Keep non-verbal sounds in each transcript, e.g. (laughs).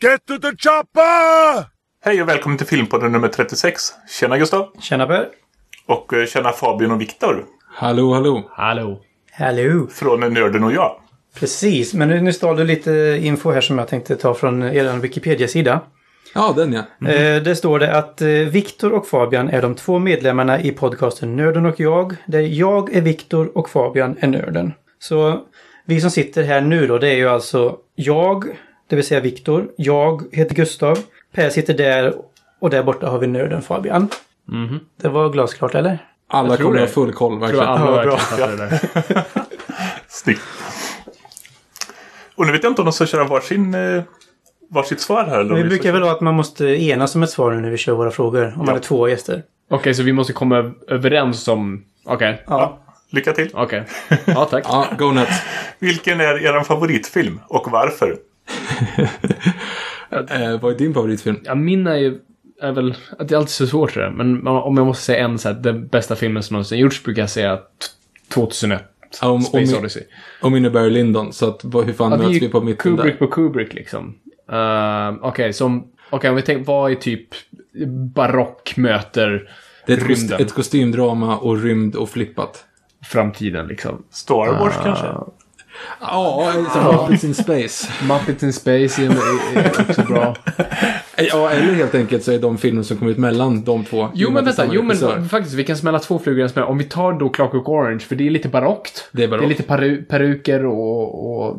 Get to the chopper! Hej och välkommen till Filmpodden nummer 36. Tjena Gustav! Tjena Per. Och eh, tjena Fabian och Viktor. Hallå, hallå. Hallå. Hallå. Från Nörden och jag. Precis, men nu, nu stal du lite info här som jag tänkte ta från er Wikipedia-sida. Ja, den ja. Eh, där står det att eh, Viktor och Fabian är de två medlemmarna i podcasten Nörden och jag. Där jag är Viktor och Fabian är Nörden. Så vi som sitter här nu då, det är ju alltså jag, det vill säga Viktor. Jag heter Gustav. Per sitter där och där borta har vi Nörden Fabian. Det var glasklart eller? Alla kommer ha full koll, tror verkligen. alla Ja, bra. det där. (laughs) Snyggt. Och nu vet jag inte om de ska köra varsin, eh, varsitt svar här. Eller Vi brukar väl ha att man måste enas om ett svar nu när vi kör våra frågor. Om man är två gäster. Okej, så vi måste komma överens om... Okej. Ja. Lycka till! Okej. Ja, tack. Ja, go nuts. Vilken är er favoritfilm och varför? (laughs) Eh, vad är din favoritfilm? Ja, min är ju... Är väl... att Det är alltid så svårt det där. Men om jag måste säga en så här, den bästa filmen som någonsin gjorts brukar jag säga t- 2001. Ja, om- Space om- Odyssey. Och min är Barry Lyndon, så att, vad- hur fan Ja, möts vi på mitten Kubrick där? på Kubrick liksom. Uh, Okej, som... Okej, om vi tänker, vad är typ barock möter Det är ett, kost, ett kostymdrama och rymd och flippat. framtiden liksom? Star Wars kanske? Ja, liksom Muppets in Space. Muppets in Space är, är också bra. (laughs) Ja, eller helt enkelt så är de filmer som kom ut mellan de två. Jo men vänta, jo men faktiskt vi kan smälla två flugor i en smäll. Om vi tar då Clockwork Orange, för det är lite barockt. Det är barockt. Det är lite peru peruker och, och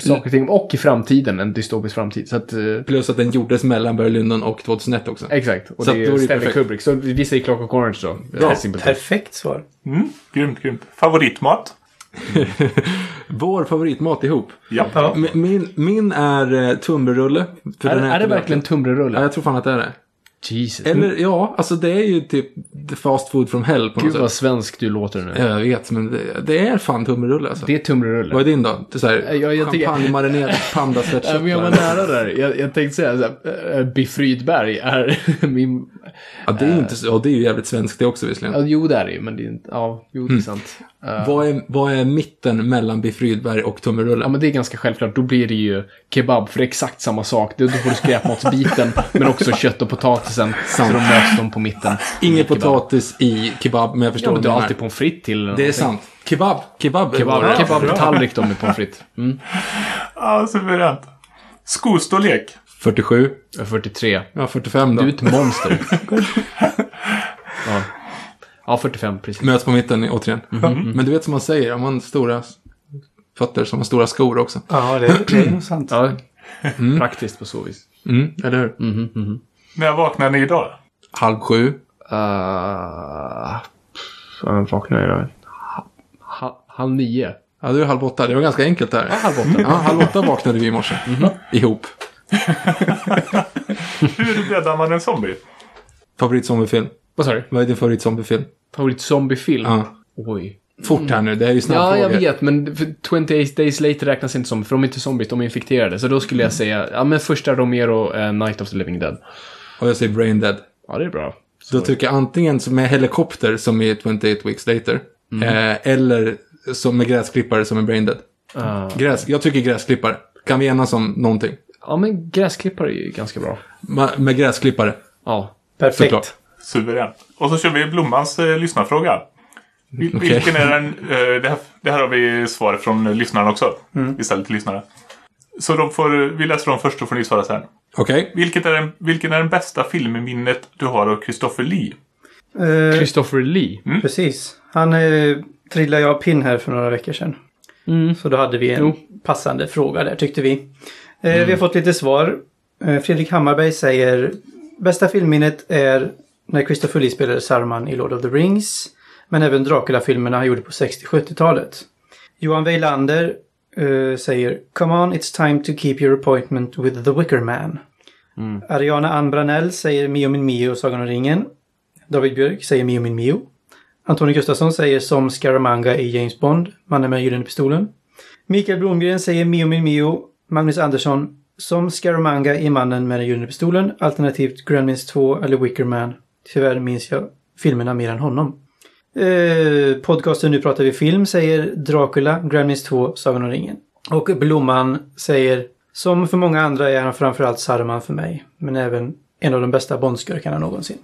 saker och ting. Och i framtiden, en dystopisk framtid. Så att, eh, Plus att den gjordes mellan Lyndon och 2001 också. exakt. Och Så det är Stanley perfekt. Kubrick. Så vi säger Clockwork Orange då. Simpelt. Perfekt svar. Mm, grymt, grymt. Favoritmat? (laughs) Vår favoritmat ihop. Ja. Min, min är eh, tunnbrödsrulle. Är, den är det verkligen tunnbrödsrulle? Ja, jag tror fan att det är det. Jesus. Eller ja, alltså det är ju typ fast food from hell på något Gud sätt. vad svensk du låter nu. Ja, Jag vet, men det, det är fan tunnbrödsrulle alltså. Det är tunnbrödsrulle. Vad är din då? Det är så här, Ja, jag (laughs) pandasvettkött. var nära där. Jag, jag tänkte säga såhär, Biff Rydberg är (laughs) min... Ja, det är ju inte så, ja, det är ju jävligt svenskt det också visserligen. Ja, jo, det är det ju, men det är inte... Ja, jo, det är sant. Eh, Vad, är, vad är mitten mellan Biff Rydberg och tunnbrödsrulle? Ja, men det är ganska självklart. Då blir det ju kebab, för det är exakt samma sak. Då får du skräpmatsbiten, men också kött och potatisen. Så de möts de på mitten. Ingen Kebab. potatis i kebab, men jag förstår Ja, men du har alltid pommes frites till. Det är sant. Kebab. Kebab. Kebab, bra. kebab tallrik då med pommes frites. Mm. Ja, suveränt. Skostorlek? 47. Jag är 43. Ja, 45 då. Du är ett monster. (laughs) ja. ja, 45 precis. Möts på mitten återigen. Men du vet som man säger, om man har stora fötter som har stora skor också. Ja, det, det är nog sant. Ja. Praktiskt på så vis. Mm, eller hur? När vaknade ni idag? Halv sju. Uh, jag vaknade? Ha, halv nio. Ja, du är halv åtta. Det var ganska enkelt där. Halv åtta. Ja, halv åtta vaknade vi i morse. Ihop. (laughs) Hur dödar man en zombie? Favoritzombiefilm. Vad sa du? Vad är din favoritzombiefilm? Favorit zombiefilm? Ja. Oj. Fort här nu, det är ju snabba Ja, jag frågor. vet, men för 28 Days Later räknas inte som, för de är inte zombies, de är infekterade. Så då skulle jag säga, ja men första Romero, uh, Night of the Living Dead. Och jag säger Brain Dead. Ja, det är bra. Då tycker jag antingen som med helikopter som i 28 Weeks Later. Eh, eller som med gräsklippare som är Brain Dead. Uh, Gräs, jag tycker gräsklippare. Kan vi enas om någonting? Ja, men gräsklippare är ju ganska bra. Ma- med gräsklippare. Ja. Perfekt. Såklart. Suveränt. Och så kör vi Blommans eh, lyssnarfråga. Vil- Okej. Vilken är den... Eh, det, här, det här har vi svar från eh, lyssnaren också. Istället till lyssnare. Så de får, vi läser dem först och får ni svara sen. Okej. Vilket är den, vilken är den bästa filmminnet du har av Christopher Lee? Eh, Christopher Lee. precis. Han eh, trillade jag pinn här för några veckor sedan. Så då hade vi en Jo. passande fråga där tyckte vi. Eh, Vi har fått lite svar. Eh, Fredrik Hammarberg säger Bästa filmminnet är när Christopher Lee spelade Saruman i Lord of the Rings. Men även Dracula-filmerna han gjorde på 60-70-talet. Johan Weilander eh, säger Come on, it's time to keep your appointment with the Wicker Man. Ariana Anbranell säger Mio min Mio och Sagan om ringen. David Björk säger Mio min Mio. Antonio Gustafsson säger som Scaramanga i James Bond, Mannen med gyllene pistolen. Mikael Blomgren säger Mio min Mio. Magnus Andersson som Scaramanga i Mannen med den gyllene pistolen, alternativt Gremlins 2 eller Wicker Man. Tyvärr minns jag filmerna mer än honom. Eh, podcasten Nu pratar vi film säger Dracula, Gremlins 2, Sagan om ringen. Och Blomman säger Som för många andra är han framförallt Saruman för mig. Men även en av de bästa Bondskurkarna någonsin.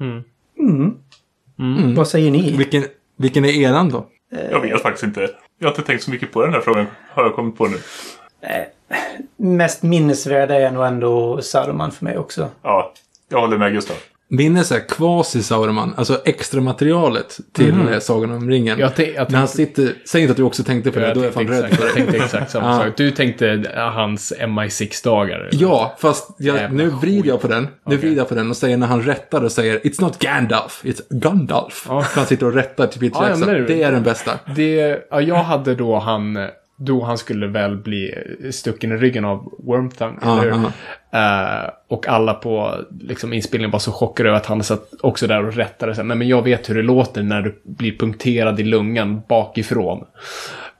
Mm. Vad säger ni? Vilken, vilken är eran då? Jag vet faktiskt inte. Jag har inte tänkt så mycket på den här frågan. Har jag kommit på nu. Mest minnesvärda är nog ändå Saruman för mig också. Ja, jag håller med Gustav. Min är så här quasi-Sauron, alltså extra materialet till mm. Sagan om ringen. Jag jag När han sitter, säg inte att du också tänkte på det, då är jag fan tänkte rädd exakt, för jag det. tänkte exakt samma (laughs) Ja. sak. Du tänkte ja, hans MI6-dagar. Ja, fast jag, nu vrider jag på den. Nu vrider jag på den och säger när han rättar och säger It's not Gandalf, it's Gandalf. Ja. För han sitter och rättar till Peter Ja, ja, Jackson. det är det. det är den bästa. Det, ja, jag hade då han, då han skulle väl bli stucken i ryggen av Wormtongue, Ja, eller hur? Eh, och alla på liksom, inspelningen var så chockade över att han satt också där och rättade sig. Nej, men jag vet hur det låter när du blir punkterad i lungan bakifrån.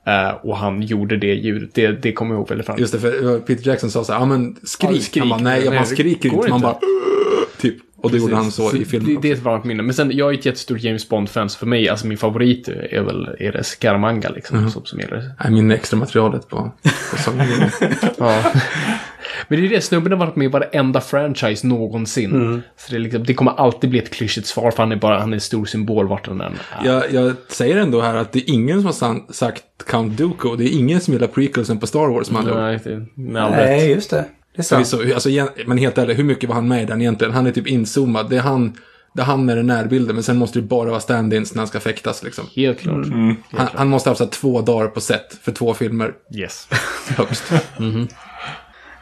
Eh, och han gjorde det ljudet. Det, det kommer jag ihåg väldigt fram. Just det, för Peter Jackson sa så här, ja men skrik. Ja, skrik. Han bara, nej, man det skriker inte. Man bara, typ. Och det gjorde han så, i filmen. Det, det är ett varmt minne. Men sen, jag är ett jättestort James Bond-fan, så för mig, alltså min favorit är väl är det Scaramanga liksom, Mhm. som, som gäller. Nej, min extra materialet på, på ringen. (laughs) Ja. Men det är det, snubben har varit med i varenda franchise någonsin. Så det, liksom, det kommer alltid bli ett klyschigt svar, för han är bara han är en stor symbol vart han än är. Jag, jag säger ändå här att det är ingen som har san- sagt Count Dooku. Det är ingen som gillar prequelsen på Star Wars, man. Nej, det- med all Nej, rätt. just det. Det är sant. så, alltså, men helt ärligt, hur mycket var han med i den egentligen? Han är typ inzoomad. Det är han, det är han med den närbilden, men sen måste det bara vara stand-ins när han ska fäktas liksom. Helt klart. Han, han måste ha haft två dagar på set för två filmer, Yes. (laughs) högst.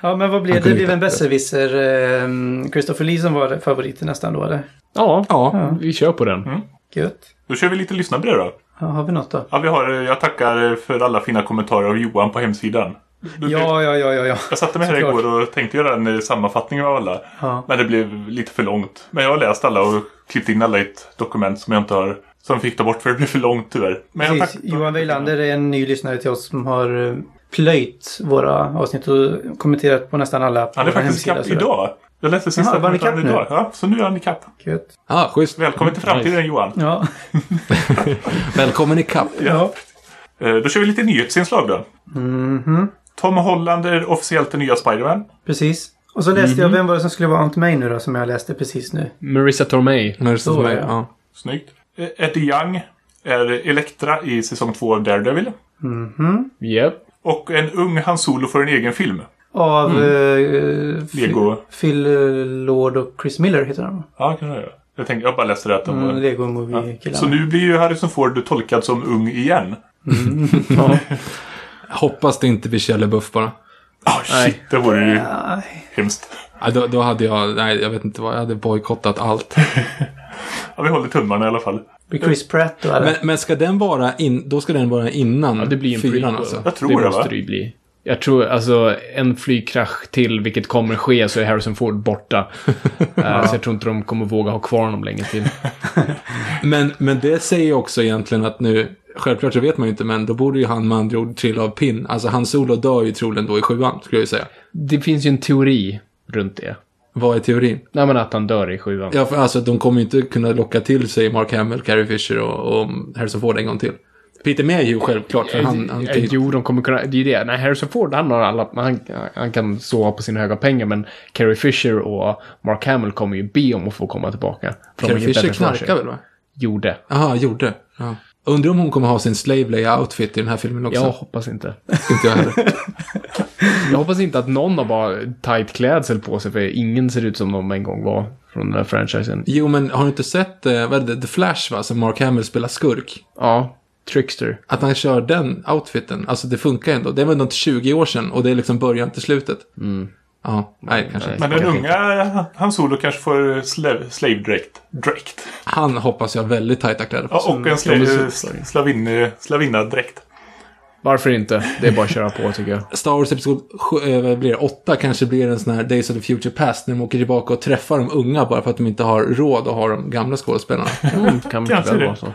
Ja, men vad blev Han det? kunde blev en besserwisser. Eh, Christopher Lee som var favoriten nästan då, eller? Ja, Ja. vi kör på den. Gött. Då kör vi lite lyssnarbrev då. Ja, har vi något då? Ja, vi har, eh, jag tackar för alla fina kommentarer av Johan på hemsidan. Du, Ja, ja, ja, ja, ja. Jag satte mig här Såklart. igår och tänkte göra en eh, sammanfattning av alla. Ja. Men det blev lite för långt. Men jag har läst alla och klippt in alla i ett dokument som jag inte har... Som fick ta bort för det blev för långt tyvärr. Men Precis. tack- Johan Weilander är en ny lyssnare till oss som har eh, plöjt våra avsnitt och kommenterat på nästan alla på Han är faktiskt ikapp idag. Jag läste sista Jaha, var han idag. Ja, så nu är han ikapp. Gött. Ah, schysst. Välkommen till framtiden Johan. Ja. (laughs) Välkommen ikapp. ja. Eh, Då kör vi lite nyhetsinslag då. Mhm. Tom Holland är officiellt den nya Spiderman. Precis. Och så läste jag, vem var det som skulle vara Aunt May nu då, som jag läste precis nu? Marissa det Så, för mig. ja. Ja. Snyggt. Eh, Eddie Young är Elektra i säsong 2 av Daredevil. Mhm. Yep. Och en ung Han Solo får en egen film. Av Mm. eh, Lego. Phil Lord och Chris Miller heter de. Ja, kan jag göra. Jag, tänkte, jag bara läste det att de Mm. Lego Ja. Movie-killarna. Så nu blir ju Harrison Ford tolkad som ung igen. (laughs) (laughs) Hoppas det inte blir Kjell Buff bara. Ah, shit, det vore ju Nej. hemskt. Ja, då, då hade jag, nej jag vet inte vad, jag hade bojkottat allt. (laughs) Ja, vi håller tummarna i alla fall. Blir Chris Pratt då eller? Men, men ska den vara in, då ska den vara innan Ja, det blir en fyran prequel. alltså? Jag tror det det, måste va? det ju bli. Jag tror, alltså, en flygkrasch till, vilket kommer ske, så är Harrison Ford borta. (laughs) Eh, Så jag tror inte de kommer våga ha kvar honom länge till. (laughs) Men, men det säger också egentligen att nu, självklart så vet man ju inte, men då borde ju han med andra ord trilla av pinn. Alltså han solo dör ju troligen då i sjuan, skulle jag ju säga. Det finns ju en teori runt det. Vad är teorin? Nej, men att han dör i sjuan. Ja, för alltså de kommer ju inte kunna locka till sig Mark Hamill, Carrie Fisher och, och Harrison Ford en gång till. Peter Mayhew självklart, för han, han. Jo, de kommer kunna... Det är ju det. Nej, Harrison Ford, han har alla... Han, han kan sova på sina höga pengar, men Carrie Fisher och Mark Hamill kommer ju be om att få komma tillbaka. Carrie Fisher knarkar väl va? Gjorde. Jaha, gjorde. Ja. Undrar om hon kommer ha sin slave outfit i den här filmen också. Jag hoppas inte. Inte jag heller. Jag hoppas inte att någon har bara tight klädsel på sig, för ingen ser ut som de en gång var från den här franchisen. Jo, men har du inte sett, eh, vad är det, The Flash va, som Mark Hamill spelar skurk? Ja, Trickster. Att han kör den outfiten, alltså det funkar ändå. Det var ändå inte 20 år sedan och det är liksom början till slutet. Ja, nej kanske. Men den unga Han Solo kanske får slave, slave dräkt. dräkt. Han hoppas jag har väldigt tajta kläder på. Ja, och en Ja, men sla, så- slavin, slavinna dräkt. Varför inte? Det är bara att köra på, tycker jag. Star Wars Episod 7, eh, 8 kanske blir en sån här Days of the Future Past när de åker tillbaka och träffar de unga bara för att de inte har råd att ha de gamla skådespelarna. Mm, kan mycket Kanske väl det. vara så.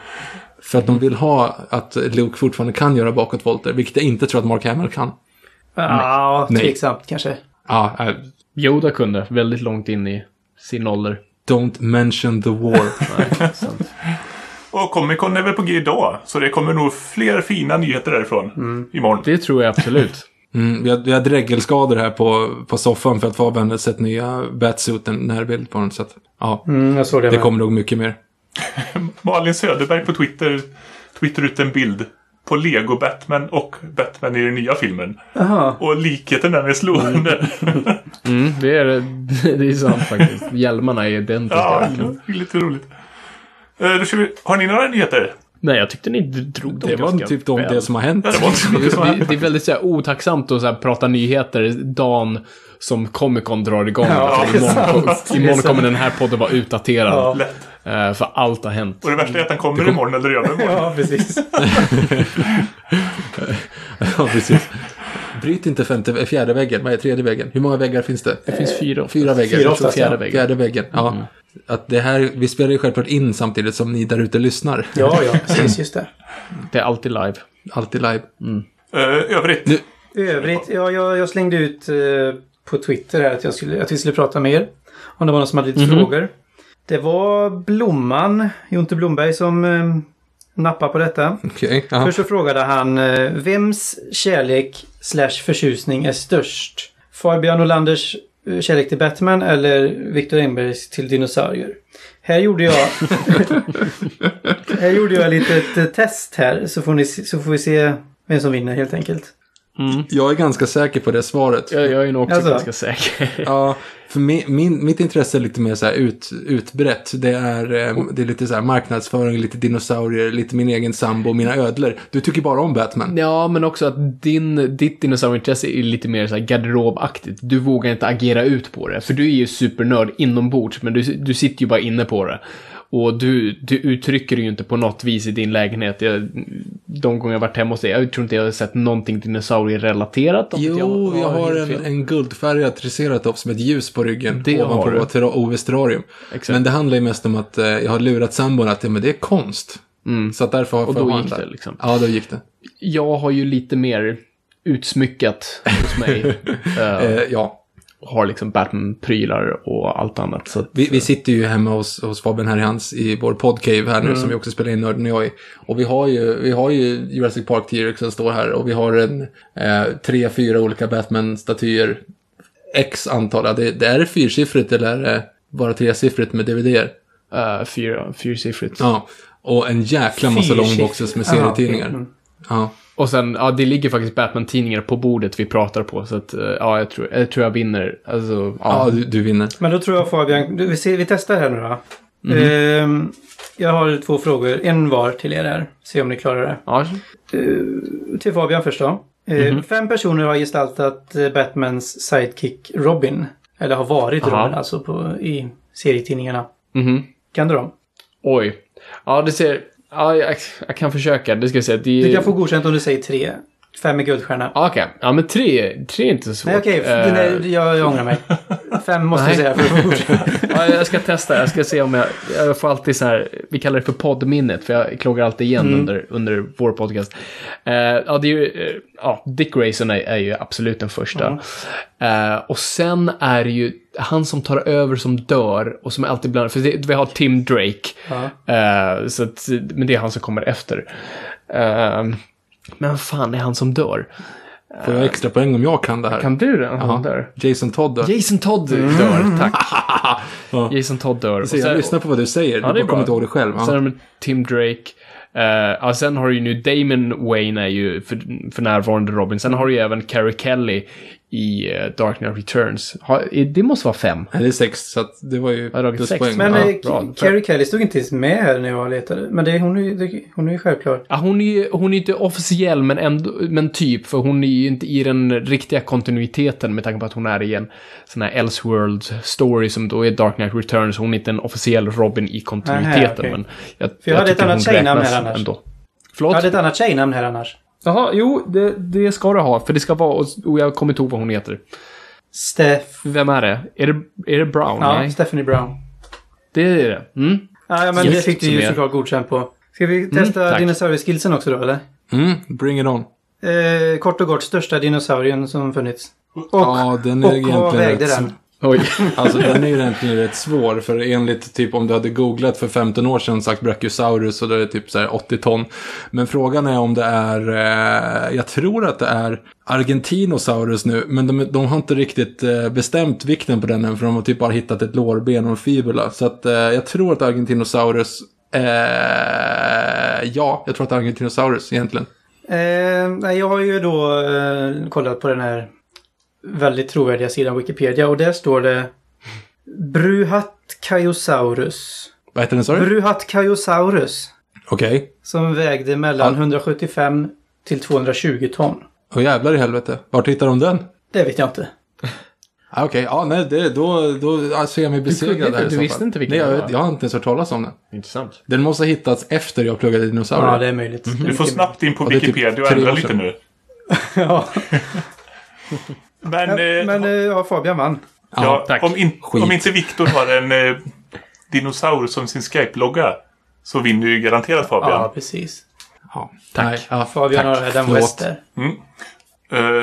För att de vill ha att Luke fortfarande kan göra bakåtvolter, vilket jag inte tror att Mark Hamill kan. Ja, Nej. tveksamt kanske. Ja, äh, Yoda kunde, väldigt långt in i sin ålder. don't mention the war. (laughs) Nej. Och Comic Con är väl på G idag. Så det kommer nog fler fina nyheter därifrån. Imorgon. Det tror jag absolut. (laughs) Mm, vi, har, vi har dräggelskador här på, på soffan för att Fabian har sett nya Batsuit, en närbild på den. Så att, ja, Mm, jag såg det, det kommer nog mycket mer. (laughs) Malin Söderberg på Twitter twittrar ut en bild på Lego Batman och Batman i den nya filmen. Jaha. Och likheten där är slående. (laughs) Mm, det, är, (laughs) det är sant faktiskt. Hjälmarna är identiska. ja, det är lite roligt. Eh, vi, har ni några nyheter? Nej, jag tyckte ni drog dem Det var typ de, det som har hänt. Ja, det var inte Det, hände. det är väldigt så här, otacksamt att så här, prata nyheter dagen som Comic Con drar igång. Ja, För imorgon, det imorgon kommer den här podden vara utdaterad. Ja. Eh, för allt har hänt. Och det värsta är att den kommer imorgon eller redan imorgon. (laughs) Ja, precis. (laughs) ja, precis. Bryt inte femte, fjärde väggen. Vad är tredje väggen? Hur många väggar finns det? Det finns fyra. Fyra väggar. Fyra oftast, fjärde ja. väggen. Fjärde väggen, ja. Att det här, vi spelar ju självklart in samtidigt som ni där ute lyssnar. Ja, ja, precis. Just det. Det är alltid live. Alltid live. Eh, övrigt. Nu- övrigt, ja, jag, jag slängde ut eh, på Twitter här att, jag skulle, att vi skulle prata mer. Om det var någon som hade lite frågor. Det var Blomman, Jonte Blomberg, som eh, nappade på detta. Ja. Först så frågade han eh, vems kärlek slash förtjusning är störst? Fabian Olanders eh, kärlek till Batman eller Viktor Engbergs till dinosaurier? Här gjorde jag... (laughs) här gjorde jag lite ett eh, test här så får, ni, så får vi se vem som vinner helt enkelt. Jag är ganska säker på det svaret. Jag, jag är nog också Alltså. ganska säker. (laughs) Ja, för min, min, mitt intresse är lite mer så här ut, utbrett. Det är, eh, det är lite så här marknadsföring, lite dinosaurier, lite min egen sambo, mina ödlor. Du tycker bara om Batman. Ja, men också att din, ditt dinosaurieintresse är lite mer så här garderobaktigt. Du vågar inte agera ut på det. För du är ju supernörd inombords, men du, du sitter ju bara inne på det. Och du, du uttrycker det ju inte på något vis i din lägenhet. Jag, de gånger jag varit hemma hos dig, jag tror inte jag har sett någonting dinosaurierelaterat. Jo, jag har helt en, en guldfärgad triceratops med ett ljus på ryggen Det har ovanpå Oves terrarium. Men det handlar ju mest om att eh, jag har lurat sambon att ja, men det är konst. Så att därför har Mm. Och då jag gick det, liksom. Ja, då gick det. Jag har ju lite mer utsmyckat hos mig. (laughs) Eh, Eh, ja. Har liksom Batman-prylar och allt annat. Så att, Vi, vi sitter ju hemma hos, hos Fabian här i hans, i vår podcave här nu Mm. som vi också spelar in Nörden och jag i. Och vi har ju, vi har ju Jurassic Park T-Rex som står här och vi har en, eh, tre, fyra olika Batman-statyer. X antal, det, det är det fyrsiffrigt eller är det bara tresiffrigt med DVD-er? eh, fyra, fyrsiffrigt. Ja. Och en jäkla massa långboxes med serietidningar. Mm. Ja. Och sen, ja, det ligger faktiskt Batman-tidningar på bordet vi pratar på. Så att, eh, ja, jag tror jag, tror jag vinner. Alltså, Ja, ja. du, du vinner. Men då tror jag Fabian, du, vi, ser, vi testar här nu då. Mhm. Ehm, jag har två frågor, en var till er här. Se om ni klarar det. ja. Till Fabian först då. Eh, Mhm. Fem personer har gestaltat eh, Batmans sidekick Robin. Eller har varit Aha. Robin alltså på, i serietidningarna. Mhm. Kan du dem? Oj. Ja, det ser... Ja, jag, jag kan försöka. Det ska jag säga. Det, Du kan få godkänt om du säger tre. Fem med guldstjärna. Ja, Okej. Ja, men tre, tre är inte så svårt. Nej okej, Eh, nej, jag, jag ångrar mig. Fem måste Nej. säga för att få godkänt. (laughs) ja, jag ska testa. Jag ska se om jag... Jag får alltid så här... Vi kallar det för poddminnet. För jag kloggar alltid igen Mm. under, under vår podcast. Eh, ja, det är ju... eh, ja, Dick Grayson är, är ju absolut den första. Eh, och sen är det ju han som tar över som dör. Och som är alltid bland... För det, vi har Tim Drake. Ja. Eh, så att, men det är han som kommer efter. Eh, men fan är han som dör? Får jag extra poäng om jag kan det här? Kan du det? Han dör. Jason Todd då? Jason Todd Mm. dör, tack. (laughs) Ja. Jason Todd dör. Och Så jag lyssnar på vad du säger, Ja, du kommer inte ihåg det själv. Sen har de Tim Drake. Uh, ja, sen har du ju nu Damon Wayne är ju för, för närvarande Robin. Sen har du ju även Carrie Kelly i eh, Dark Knight Returns. Ha, det måste vara fem. Nej, det är sex, så att det var ju Jag pluspoäng. Men ja. eh, bra. Carrie Kelly stod inte ens med här när jag letade. Men det, hon, är, ju- det, hon är ju självklar. Ja, hon är ju hon är inte officiell, men, ändå, men typ. För hon är ju inte i den riktiga kontinuiteten med tanke på att hon är i en sån här Elseworld-story som då är Dark Knight Returns. Hon är inte en officiell Robin i kontinuiteten. Aha, okej. Men jag, För jag hade ett annat tjejnamn här annars. Ändå. Jag Förlåt? hade ett annat tjejnamn här annars. Jaha, jo, det, det ska du ha. För det ska vara, och och jag kommer inte ihåg vad hon heter. Steff... Vem är det? Är det, är det Brown? Ja, Nej, Stephanie Brown. det är det. Mm. Ja, men Yes, det fick du ju såklart godkänt på. Ska vi testa tack. dinosaurieskillsen också då, eller? Mm, bring it on. Eh, kort och gott, största dinosaurien som funnits. Och, ja, den är och vad egentligen vägde den? Oj. (laughs) Alltså den är ju egentligen rätt svår. För enligt typ om du hade googlat för 15 år sedan sagt Brachiosaurus så då är det typ så här 80 ton. Men frågan är om det är, eh, jag tror att det är Argentinosaurus nu. Men de, de har inte riktigt eh, bestämt vikten på den än. För de har typ bara hittat ett lårben och en fibula. Så att eh, jag tror att Argentinosaurus, eh, ja, jag tror att det är Argentinosaurus egentligen. Eh, nej, jag har ju då eh, kollat på den här väldigt trovärdiga sidan Wikipedia och där står det Bruhatcaiosaurus. Vad heter den sa du? Bruhatcaiosaurus. Okej. Som vägde mellan Ja. 175 till 220 ton. Åh jävlar i helvete. Vart hittar de den? Det vet jag inte. Ah, Okej, ja nej, det, då, då alltså, jag mig besegrad här du så visste inte vilken Nej, det jag, var? jag har inte ens hört talas om den. Intressant. Den måste ha hittats efter jag pluggade dinosaurier. Ja, det är möjligt. Det är Du får snabbt in på Ja, det är typ Wikipedia och ändra lite nu. (laughs) Ja, (laughs) Men, eh, men eh, ja, Fabian vann. ja, tack. om, in, om inte Viktor har en eh, dinosaur som sin Skype-logga så vinner ju garanterat Fabian. Ja, precis. Ja, tack. ja, Fabian tack. har Adam Förlåt. West där.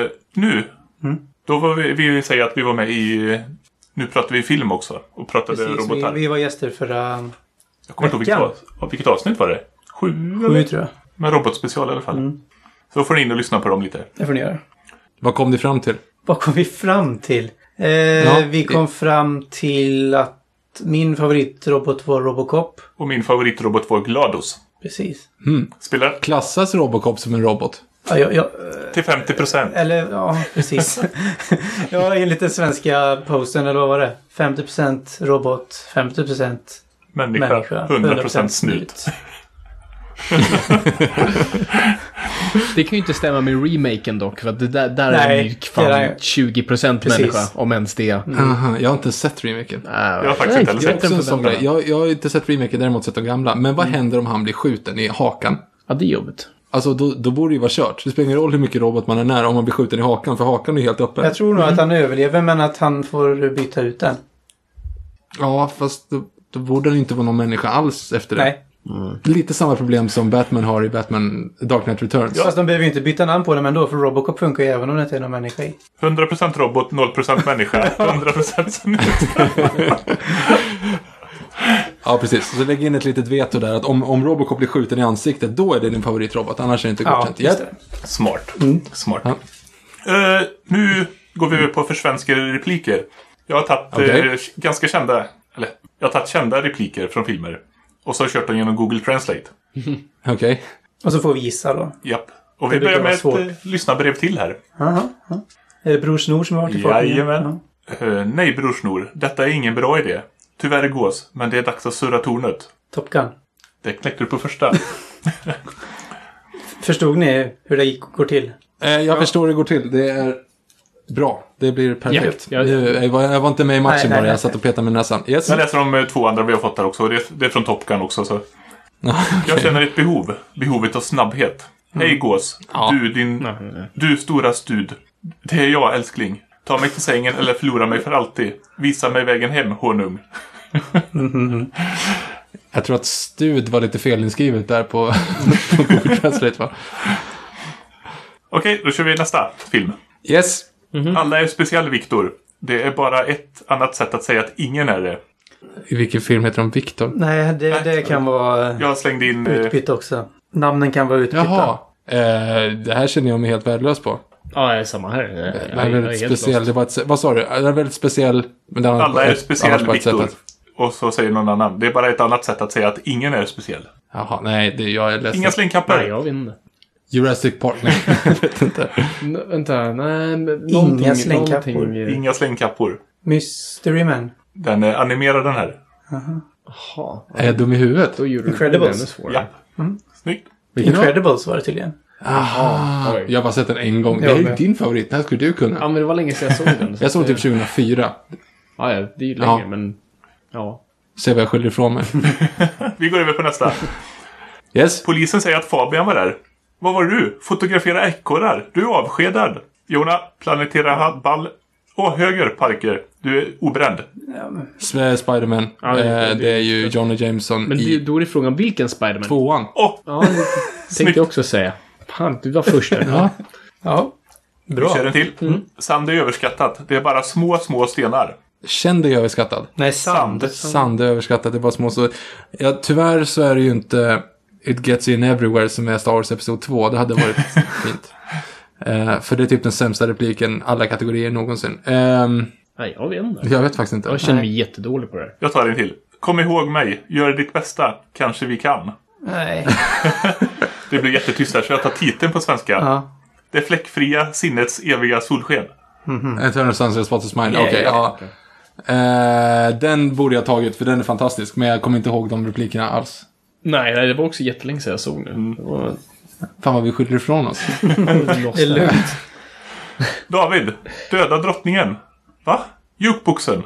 Eh, nu, Mm. då var vi, vi säger att vi var med i... Nu pratar vi film också och pratade Precis, vi, robotar. vi var gäster förra Jag kommer inte ihåg vilket, vilket avsnitt var det? Sju? sju eller? tror jag. Med robotspecial i alla fall. Mm. Så då får ni in och lyssna på dem lite. Det får ni göra. Vad kom ni fram till? Vad kom vi fram till? Eh, vi kom fram till att min favoritrobot var Robocop. Och min favoritrobot var GLaDOS. Precis. Spelar Klassas Robocop som en robot? Ja, jag, jag, till 50 procent. eller ja, precis. (laughs) ja, enligt den svenska posten, eller vad var det? 50% robot, 50% Människa, människa, 100 procent snut. Det kan ju inte stämma med remaken dock, för att det där, där är Nej, han ju det fan är- 20% Precis. människa, om ens det. Aha, jag har inte sett remaken. jag har faktiskt inte heller sett Också en sån grej. Jag, jag har inte sett remaken, däremot sett de gamla. Men vad händer om han blir skjuten i hakan? Ja, det är jobbigt. Alltså då, då borde det ju vara kört. Det spelar ingen roll hur mycket robot man är nära om man blir skjuten i hakan, för hakan är helt öppen. Jag tror nog att han överlever, men att han får byta ut den. Ja, fast då, då borde det inte vara någon människa alls efter det. Nej. Lite samma problem som Batman har i Batman Dark Knight Returns. Fast de behöver ju inte byta namn på den ändå, för Robocop funkar ju även om det inte är någon människa i. 100 procent robot, 0 procent människa, (laughs) 100 procent snut. (laughs) Ja, precis. Så lägg in ett litet veto där att om, om Robocop blir skjuten i ansiktet, då är det din favoritrobot. Annars är det inte Ja, godkänt. just Ja, det. Smart. Smart. Ja. Eh, nu går vi över på försvenskade repliker. Jag har tagit Okej. eh, ganska kända, eller jag har tagit kända repliker från filmer. Och så har jag kört dem genom Google Translate. (laughs) Okej. Och så får vi gissa då. Japp. Och Det vi börjar med ett vara eh, lyssnarbrev till här. Jaha. ja. Är det Bror Snor som har varit i farten? Jajamän. Eh, nej brorsnor, detta är ingen bra idé. Tyvärr gås, men det är dags att surra tornet. Top Gun. Det knäckte du på första. (laughs) Förstod ni hur det gick, går till? Eh, jag förstår hur det går till. Det är bra. Det blir perfekt. Ja, ja. Nu, Jag, var, jag var inte med i matchen Nej, bara. nej. Jag satt och petade med näsan. Yes. Jag läser de eh, två andra vi har fått här också. Det är, det är från Top Gun också. Så. (laughs) Jag känner ett behov. Behovet av snabbhet. Hej gås. Ja. Du, din... Du stora stud. Det är jag, älskling. Ta mig till sängen eller förlora mig för alltid. Visa mig vägen hem, honung. (laughs) Jag tror att stud var lite felinskrivet där på, (laughs) på Google Translate va? Okej, då kör vi nästa film. Yes. Alla är speciell, Viktor. Det är bara ett annat sätt att säga att ingen är det. I vilken film heter de Victor? Nej, det, det kan vara Jag slängde in... eh, utbytt också. Namnen kan vara utbytta. Jaha. Eh, det här känner jag mig helt värdelös på. Ja, det är samma här. Det är väldigt helt speciell. lost. Det var ett, vad sa du? Det är väldigt speciell. Men det är Alla är speciell, Viktor. att- Och så säger någon annan. Det är bara ett annat sätt att säga att ingen är speciell. Jaha, nej, det, jag är ledsen. Inga slängkappor. Nej, jag vet inte. Jurassic Park, nej, (laughs) jag vet inte. N- vänta, nej, någonting, slängkappor. någonting, eh, Inga slängkappor. Mystery Man. Den är animerad den här. Jaha. Är jag dum i huvudet? Då gjorde du det Incredibles. ännu svårare. Ja. Snyggt. Vilken? Incredibles var det tydligen. Aha, Oj. jag har bara sett den en gång. Det Jag är ju din favorit, det här skulle du Ja, kunna. men det var länge sedan jag såg den. (laughs) så Jag såg typ det- 2004. Ja, ja, det är ju Ja. länge, men... Ja. Se vad jag skyller ifrån mig. (laughs) Vi går över på nästa. Yes. Polisen säger att Fabian var där. Vad var du? Fotografera ekorrar. Du är avskedad. Jona, planetera ball. Åh, höger, Parker. Du är obränd. Sp- Spiderman. Ja, det- eh, det- det är ju Johnny Jameson Men i då är det frågan vilken Spiderman? tvåan. Åh, Ja, (laughs) det tänkte jag också säga. Fan, du var först där. Ja. Ja. vi Bra. kör en till. Sand är överskattat. Det är bara små, små stenar. Känd är överskattad. Nej, sand. Sand är överskattat, det var små så... Ja, tyvärr så är det ju inte It Gets In Everywhere som är Star Wars Episod 2. Det hade varit (laughs) fint. Eh, för det är typ den sämsta repliken alla kategorier någonsin. Ehm, Nej, jag vet inte. jag vet faktiskt inte. Jag känner mig jättedålig på det här. Jag tar en till. Kom ihåg mig. Gör ditt bästa. Kanske vi kan. Nej. (laughs) Det blir jättetyst här så jag tar titeln på svenska. Ja. Det fläckfria sinnets eviga solsken. Eternal Sunset Spotless Mind. Yeah, Okej, ja. ja. Eh, den borde jag ha tagit för den är fantastisk. Men jag kommer inte ihåg de replikerna alls. Nej, nej, det var också jättelänge sedan jag såg nu. Det var... Fan vad vi skyller ifrån oss. (laughs) Det är lugnt. David. Döda drottningen. Va? Jukeboxen.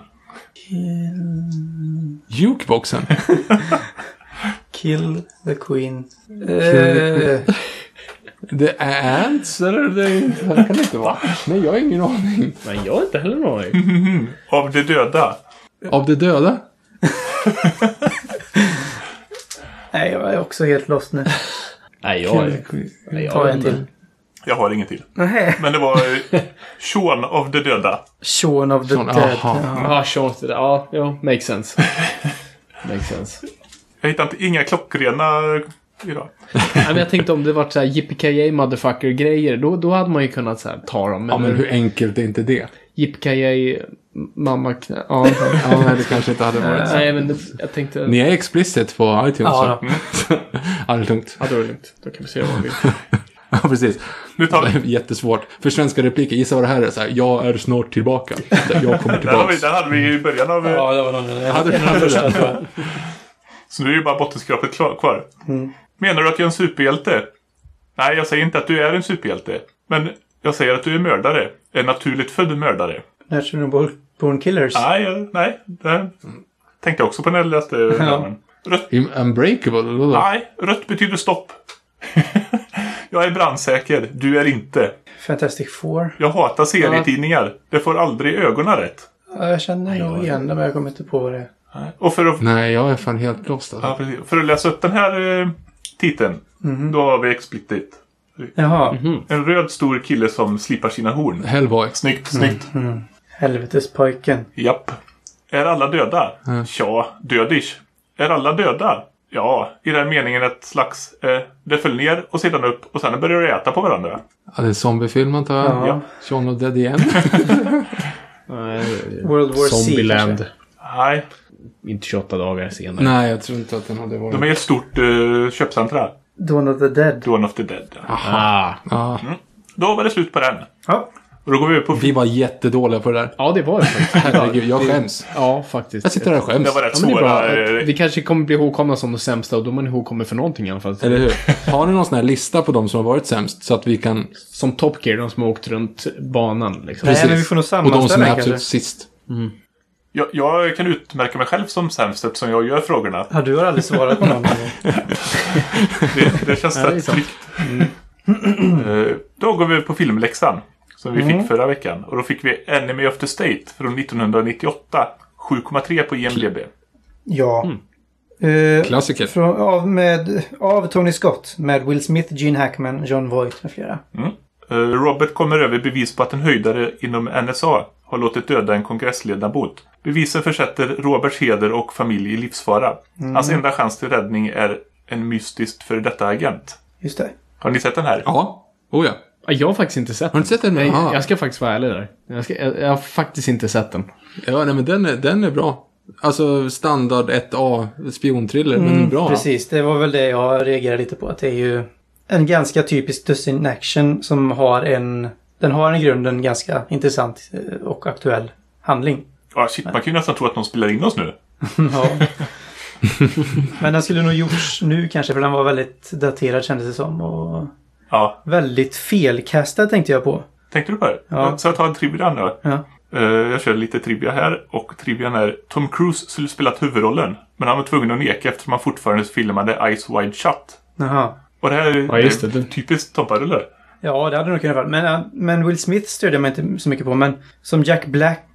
Jukeboxen. (laughs) Kill the Queen. Eh, The Ants? Eller det, det kan det inte vara. Nej, jag har ingen aning. Nej, jag har inte heller någon aning. (laughs) Av de döda. Av de döda? Nej, jag är också helt lost nu. (laughs) Nej, jag... The Queen. Nej, jag Ta en till. Jag har ingen till. Nej. Men det var eh, Shaun of the döda. Shaun of the Dead. aha. Ja. Sean, det där. Ja, ja, makes sense. (laughs) makes sense. Jag hittade inte inga klockrena idag. Nej, men jag tänkte om det var så här yippee motherfucker grejer då, då hade man ju kunnat så här, ta dem. Men, Ja, men hur enkelt är inte det? yippee mamma knä... Ja, Ja, det kanske inte hade varit så. nej, men det, jag tänkte... Ni är explicit på iTunes, Ja, så. (laughs) ja, det är lugnt. Ja, då är det lugnt. Då kan vi se vad vi vill. (laughs) Ja, precis. Nu tar vi... (laughs) Jättesvårt. För svenska repliker, gissa vad det här är? Så här, jag är snart tillbaka. Jag kommer tillbaka. den hade vi i början av... Ja, det var någon. Jag Hade du den första, tror jag? Så nu är ju bara bottenskrapet kvar. Menar du att jag är en superhjälte? Nej, jag säger inte att du är en superhjälte. Men jag säger att du är mördare. En naturligt född mördare. Natural Born- Born Killers. Nej, jag- nej. Det tänkte jag också på när jag läste (laughs) namnen. Rött, Unbreakable? eller nej, rött betyder stopp. (laughs) jag är brandsäker. Du är inte. Fantastic Four. Jag hatar serietidningar. Det får aldrig ögonen rätt. Ja, jag känner nog igen det, men jag kommer inte på vad det är. Och för att, Nej, jag är fan helt lost alltså. ja, för att läsa upp den här eh, titeln. Då har vi explicit. Jaha. En röd stor kille som slipar sina horn. Hellboy. Snyggt, snyggt. Helvetespojken. Japp. Är alla döda? Tja, dödish. Är alla döda? Ja, i den meningen ett slags... Eh, det föll ner och sedan upp och sen började de äta på varandra. Ja, det är zombiefilm antar jag. Ja. Ja. Shaun of Dead igen. (laughs) World War C Zombieland. kanske. Nej, Inte 28 dagar senare. Nej, jag tror inte att den hade varit... de är ett stort eh, köpcentra. Dawn of the Dead. Dawn of the Dead. Ah. Ja, Då var det slut på den. Ja. Och då går vi upp på... vi var jättedåliga på det där. Ja, det var det faktiskt. (laughs) Herregud, jag skäms. Ja, faktiskt. Jag sitter där och skäms. Det var rätt Ja, svåra... Vi kanske kommer bli ihågkomna som de sämsta och då är man ihågkommen för någonting i alla fall. Eller hur? Har ni någon sån här lista på de som har varit sämst? Så att vi kan... Som Top Gear, de som har åkt runt banan. Liksom. Nej, men vi får nog Och de som sammanställa är kanske. absolut sist. Jag, jag kan utmärka mig själv som sämst eftersom jag gör frågorna. Ja, du har aldrig svarat på någon. (laughs) Det, det känns rätt tryggt. Eh, Då går vi på filmläxan. Som vi fick förra veckan. Och då fick vi Enemy of the State från 1998. 7,3 på IMDB. Ja. Eh, Klassiker. från, av, med, av Tony Scott med Will Smith, Gene Hackman, John Voight med flera. Eh, Robert kommer över bevis på att en höjdare inom NSA har låtit döda en kongressledamot. Bevisen försätter Roberts heder och familj i livsfara. Hans enda chans till räddning är en mystiskt före detta agent. Just det. Har ni sett den här? Ja. Oh ja. Ja, Jag har faktiskt inte sett Har du inte sett den? Nej, Aha. jag ska faktiskt vara ärlig där. Jag, ska, jag, jag har faktiskt inte sett den. Ja, nej men den är, den är bra. Alltså standard 1A spionthriller, men bra. Precis, det var väl det jag reagerade lite på. Att det är ju en ganska typisk dussin action som har en... Den har i grunden ganska intressant eh, och aktuell handling. Ja, shit, man kan ju nästan tro att de spelar in oss nu. (laughs) Ja. (laughs) Men den skulle nog gjorts nu kanske för den var väldigt daterad kändes det som. Och Ja, väldigt felkastad tänkte jag på. tänkte du på det? Ja. Så jag tar en trivia nu. Ja. Eh, jag kör lite trivia här och trivian är Tom Cruise skulle spelat huvudrollen. Men han var tvungen att neka eftersom han fortfarande filmade Eyes Wide Shut. Jaha. Och det här är Ja, just det är typiskt Tompa-rullar. Ja, det hade nog kunnat vara. Men, äh, men Will Smith stödjer jag mig inte så mycket på. Men som Jack Black,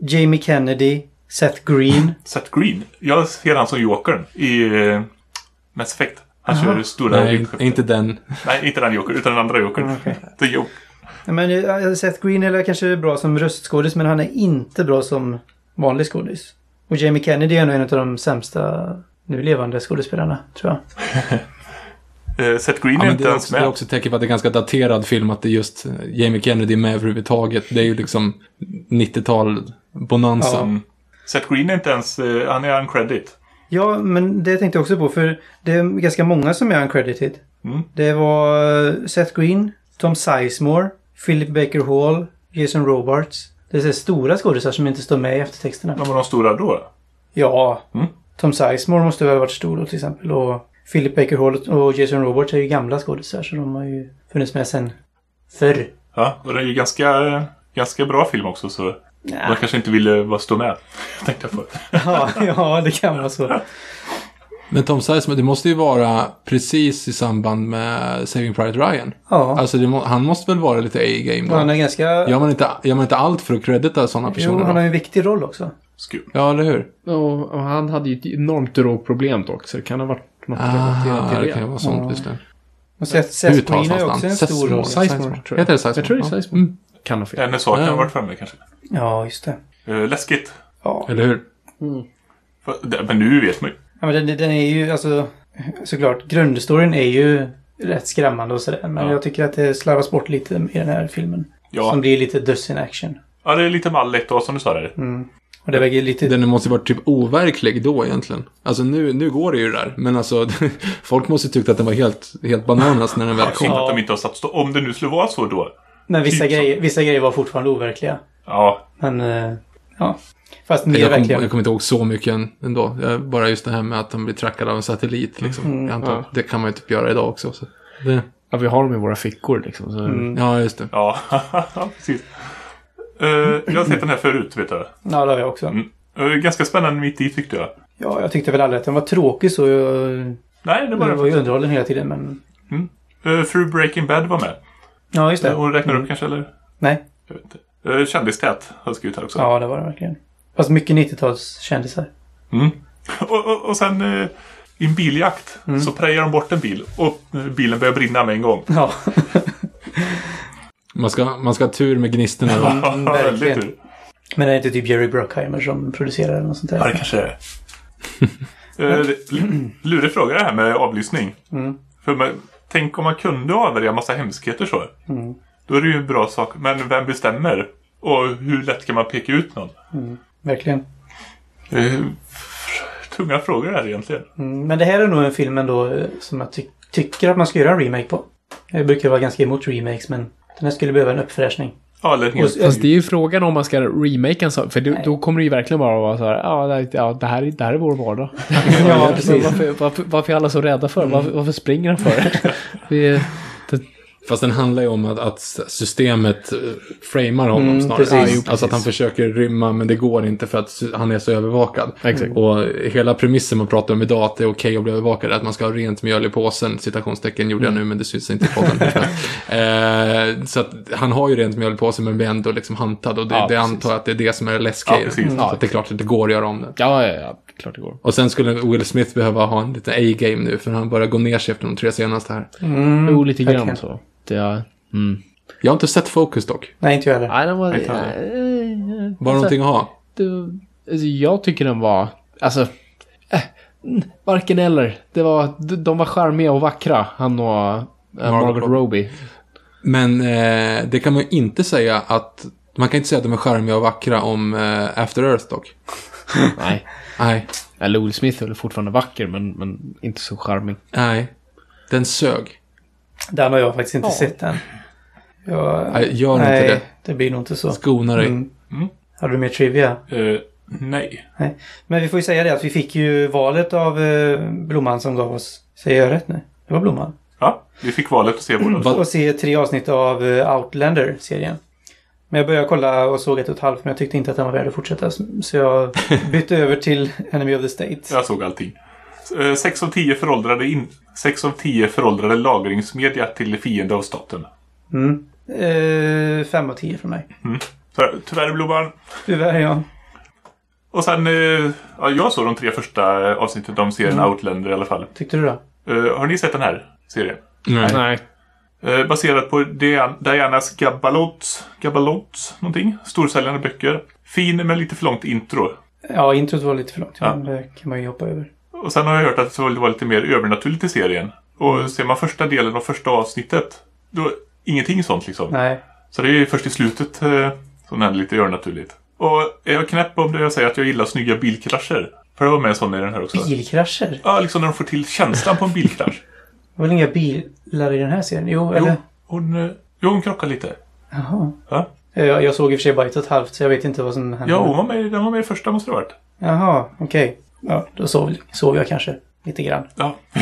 Jamie Kennedy, Seth Green. (laughs) Seth Green. Jag ser han som Jokern i uh, Mass Effect. Han kör stora Nej, rymdskepp. inte den. Nej, inte den Jokern, utan den andra Jokern. Okej. The Joke. Nej, Men äh, Seth Green är kanske bra som röstskådis men han är inte bra som vanlig skådis. Och Jamie Kennedy är nog en av de sämsta nu levande skådespelarna, tror jag. (laughs) Eh, Seth Green Ja, är inte det, är ens också, det är med. också tecken på att det är ganska daterad film att det är just eh, Jamie Kennedy med överhuvudtaget. Det är ju liksom 90-tal bonanza. Ja. Mm. Seth Green är inte ens... eh, Han är uncredit. Ja, men det tänkte jag också på för det är ganska många som är uncredited. Mm. Det var eh, Seth Green, Tom Sizemore, Philip Baker Hall, Jason Robards. Det är stora skådisar som inte står med i eftertexterna. Vem var de stora då? Ja, Mm. Tom Sizemore måste väl ha varit stor då till exempel. Och Philip Baker Hall och Jason Robards är ju gamla skådisar så de har ju funnits med sen förr. Ja, och det är ju ganska, ganska bra film också så Ja, man kanske inte ville vara stå med. (laughs) Tänkte jag på. ja, ja, det kan vara så. Men Tom Sizemore, det måste ju vara precis i samband med Saving Private Ryan. Ja, Alltså det må, han måste väl vara lite A-game och han då? är ganska... Gör man, inte, gör man inte allt för att credita sådana Jo, personer han då? har ju en viktig roll också. Skumt. Ja, eller hur? Och, och han hade ju ett enormt drogproblem dock, så det kan ha varit något relaterat Ah, till det det. kan vara sånt, Ja. just det. Och Seth, Green har ju också en stor roll. Sizemore. Tror jag. Heter det Sizemore? Jag tror det är Ja. Sizemore. Mm. Kan ha fel. NSA kan ha varit framme kanske. Ja, just det. Eh, läskigt. Ja. Eller hur? För- det- Men nu vet man ju. ja men den, den är ju alltså... Såklart, grundstoryn är ju rätt skrämmande och sådär. Men Ja. jag tycker att det slarvas bort lite i den här filmen. Ja. Som blir lite dussin action. Ja, det är lite malligt då som du sa där. Och det väger lite... Den måste ju varit typ overklig då egentligen. Alltså nu, nu går det ju där. Men alltså, (laughs) folk måste tyckt att den var helt, helt bananas när den väl Synd kom. att de inte har satt stå. Om det nu skulle vara så då. Men vissa typ grejer, vissa grejer var fortfarande overkliga. Ja, Men... eh, ja. Fast mer Jag, kom, jag kommer inte ihåg så mycket än- ändå. Bara just det här med att de blir trackade av en satellit. Liksom. jag antar ja. det kan man ju typ göra idag också. Så. Det, Ja, vi har dem i våra fickor liksom. Så... ja, just det. ja, (laughs) precis. Eh, jag har sett den här förut, vet du. Ja, det har jag också. Mm. Eh, ganska spännande mitt i tyckte jag. Ja, jag tyckte väl aldrig att den var tråkig så. Jag, Nej, det var jag var ju underhållen hela tiden men... Uh, Fru Breaking Bad var med. Ja, just det. Hon räknar upp kanske, eller? Nej. Jag vet inte. Kändistät har jag skrivit här också. Ja, det var det verkligen. Fast mycket 90-talskändisar. Mm. Och, och, och sen uh, i en biljakt så prejar de bort en bil och eh, bilen börjar brinna med en gång. Ja, (laughs) Man ska, man ska ha tur med gnistorna då. Mm, verkligen. (laughs) Väldigt tur. men det är inte typ Jerry Bruckheimer som producerar eller något sånt Ja, det där. kanske (laughs) det är. uh, lurig fråga det här med avlyssning. Mm. För man, tänk om man kunde avvärja massa hemskheter så. Mm. Då är det ju en bra sak. Men vem bestämmer? Och hur lätt kan man peka ut någon? Verkligen. Uh, tunga frågor här egentligen. Mm, men det här är nog en film ändå eh, som jag ty tycker att man ska göra en remake på. Jag brukar vara ganska emot remakes men den här skulle behöva en uppfräschning. Ja, eller helt... Och- Fast det är ju frågan om man ska remake en sak. För då, då kommer det ju verkligen bara vara så här. Ja, det, ja, det, här, är- det här är vår vardag. (laughs) (laughs) Ja, precis. Varför, varför, varför är alla så rädda för? Varför, varför springer han för? Vi, det, (laughs) Fast den handlar ju om att, att systemet eh, framar honom Mm, snarare. precis. Ja, alltså att han försöker rymma men det går inte för att han är så övervakad. Exakt. Och hela premissen man pratar om idag att det är okej att bli övervakad är att man ska ha rent mjöl i påsen. Citationstecken gjorde jag nu men det syns inte i podden. (laughs) eh, så att han har ju rent mjöl i påsen men blir ändå liksom hantad. Och det, Ja, det precis. antar jag att det är det som är läskigt. Ja, precis. Så att det är klart att det går att göra om det. ja, ja, ja, klart det går. Och sen skulle Will Smith behöva ha en liten A-game nu för han börjar gå ner sig efter de tre senaste här. Mm, Jo, lite grann så. Det är, mm. Jag har inte sett Focus dock. Nej, inte jag heller. Nej, den var... Inte eh, heller. eh, Bara alltså, någonting att ha. det, alltså, jag tycker den var... Alltså... Eh, varken eller. Det var, de, var charmiga och vackra, han och eh, Margot, Robbie. Robbie. Men eh, det kan man ju inte säga att... Man kan inte säga att de är charmiga och vackra om eh, After Earth dock. (laughs) Nej. Nej, Eller Will Smith är fortfarande vacker, men, men inte så charmig. nej. Den sög. Den har jag faktiskt inte Ja. sett än. Jag, Nej, gör inte nej, det. det blir nog inte så. Skona dig. Mm. Mm. Har du mer trivia? Eh, nej. Men vi får ju säga det att vi fick ju valet av eh, Blomman som gav oss. Säger jag rätt nu? Det var Blomman. Ja, vi fick valet att se båda. Och se tre avsnitt av eh, Outlander-serien. Men jag började kolla och såg ett och ett halvt men jag tyckte inte att den var värd att fortsätta. Så jag bytte (laughs) över till Enemy of the State. Jag såg allting. 6 av 10 föråldrade, in... 6 av 10 föråldrade lagringsmedia till fiende av staten. Mm. Eh, fem av tio från mig. Så, tyvärr Blomman. Tyvärr ja. Och sen, eh, ja, jag såg de tre första avsnitten om serien Mm. Outlander i alla fall. Tyckte du då? Eh, har ni sett den här serien? Nej. Nej. Eh, baserat på Dian- Dianas Gabalots, Gabalots någonting. Storsäljande böcker. Fin men lite för långt intro. Ja, introt var lite för långt. Ja. Men det kan man ju hoppa över. Och sen har jag hört att det skulle vara lite mer övernaturligt i serien. Och ser man första delen av första avsnittet, då ingenting sånt liksom. Nej. Så det är först i slutet eh, som det händer lite övernaturligt. Och är jag knäpp om det jag säger att jag gillar snygga bilkrascher? För det var med en sån i den här också. Bilkrascher? Ja, liksom när de får till känslan på en bilkrasch. (laughs) Det var väl inga bilar i den här serien? Jo, eller? Jo, hon, eh, jo, hon krockar lite. Jaha. Ja, Eh, Jag, jag såg i och för sig bara ett och ett halvt så jag vet inte vad som hände. ja hon var med, den var med i första måste det ha varit. Jaha, okej. Ja, då sov, sov jag kanske lite grann. Ja. (laughs)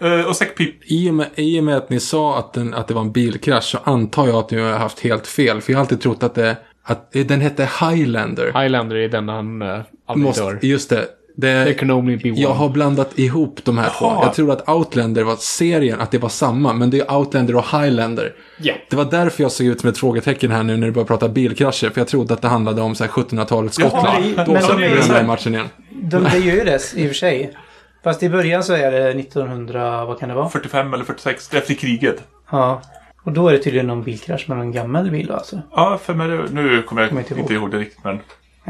Eh, och säckpip. I och, med, I och med att ni sa att, den, att det var en bilkrasch så antar jag att ni har haft helt fel. För jag har alltid trott att, det, att den hette Highlander. Highlander är den han uh, aldrig Måste, dör. just det. There det can only be one. jag har blandat ihop de här två. Jaha. Jag tror att Outlander var serien, att det var samma. Men det är Outlander och Highlander. Ja. Det var därför jag såg ut som ett frågetecken här nu när du började prata bilkrascher. För jag trodde att det handlade om så här 1700-talet Skottland. Jaha, Då men så de är den där matchen igen. De, det gör ju det i och för sig. Fast i början så är det 1900, vad kan det vara? 45 eller 46, det är efter kriget. Ja. Och då är det tydligen någon bilkrasch med någon gammal bil alltså. Ja, för mig, nu kommer jag Kommer inte inte, ihåg. ihåg det riktigt men...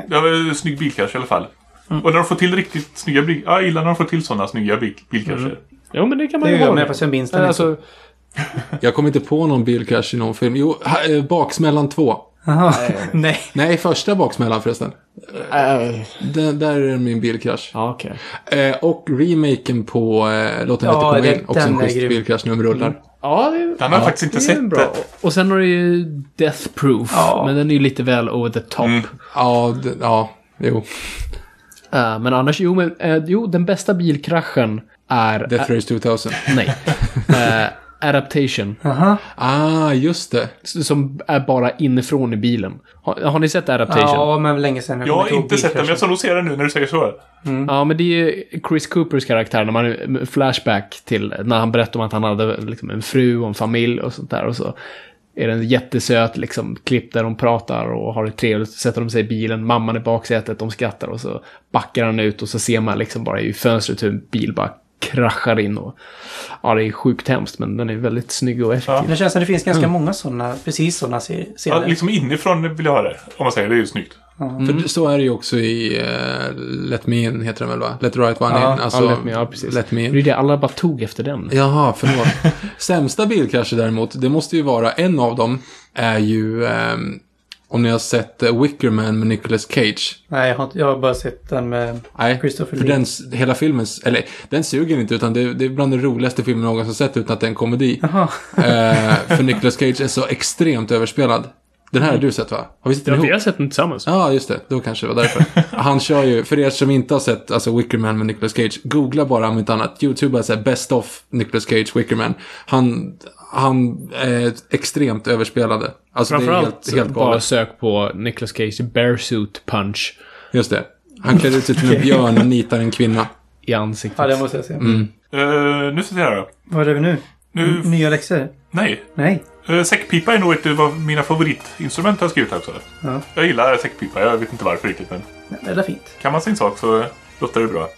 Det var en snygg bilkrasch i alla fall. Och när de får till riktigt snygga bil... Ja, jag gillar när de får till sådana snygga bil, bilkrascher. Jo, men det kan man Det ju gör (laughs) jag ha. med fast jag minns den inte. Alltså, Jag kommer inte på någon bilkrasch i någon film. Jo, eh, Baksmällan 2. Jaha. (laughs) Nej. Nej, första Baksmällan förresten. äh, Det, där är min bilkrasch. okej. Eh, och remaken på eh, Låt den Ja, inte komma det- in. Också den en schysst bilkrasch när de rullar. Ja, det, Den har jag faktiskt inte sett. bra. Och- Och sen har du ju Death Proof. Ja. Men den är ju lite väl over the top. Mm. Ja, det, ja, jo. Eh, men annars, jo, men, eh, jo, den bästa bilkraschen är... Death Race 2000. nej. (laughs) Eh, adaptation. Jaha. Ah, just det. Som är bara inifrån i bilen. Har, har ni sett Adaptation? Ja. Ja, men länge sedan. Jag har kommer ihåg inte sett den, men jag ska nog se den nu när du säger så. men det är ju Chris Coopers karaktär när man flashback till när han berättar om att han hade liksom, en fru och en familj och sånt där. Och så är det en jättesöt liksom, klipp där de pratar och har det trevligt. Så sätter de sig i bilen, mamman i baksätet, de skrattar och så backar han ut och så ser man liksom bara i fönstret hur en bil bara kraschar in. Och, ja, det är sjukt hemskt men den är väldigt snygg och effektiv. Det känns som det finns ganska många sådana, precis sådana Ja, scener. liksom inifrån vill jag ha det. Om man säger det, det är ju snyggt. För så är det ju också i eh, Let Me In, heter den väl va? Let the Right One Ja, In. Alltså, ja, Let Me- ja, precis. Let Me Det In. är det, alla bara tog efter den. Jaha, förlåt. (laughs) Sämsta bilkrascher däremot, det måste ju vara, en av dem är ju, ehm, om ni har sett uh, Wicker Man med Nicolas Cage. Nej, jag har, inte- jag har bara sett den med... Nej, Christopher för Lee. den, hela filmen, eller den suger inte utan det, det är bland den roligaste filmen jag någonsin sett utan att det är en komedi. Jaha. Eh, för Nicolas Cage är så extremt överspelad. Den här har du sett va? Har vi sett den Ja, ihop? vi har sett den tillsammans. Ja, just det. Då kanske det var därför. (laughs) Han kör ju, för er som inte har sett alltså Wickerman med Nicolas Cage, googla bara om inte annat. YouTube bara såhär Best of Nicolas Cage Wickerman. Han, han är extremt överspelade. Alltså det är Framförallt helt, helt bara sök på Nicolas Cage Bearsuit Punch Just det. Han klär ut sig till en (laughs) björn och nitar en kvinna. i ansiktet. Ja, det måste jag säga. Uh, nu ska jag då. Vad är det nu? Nu... Nya läxor? Nej. Nej. Uh, säckpipa är nog ett av mina favoritinstrument jag har skrivit här också. Ja. Jag gillar säckpipa, jag vet inte varför riktigt men Det är fint. kan man sin sak så låter det bra.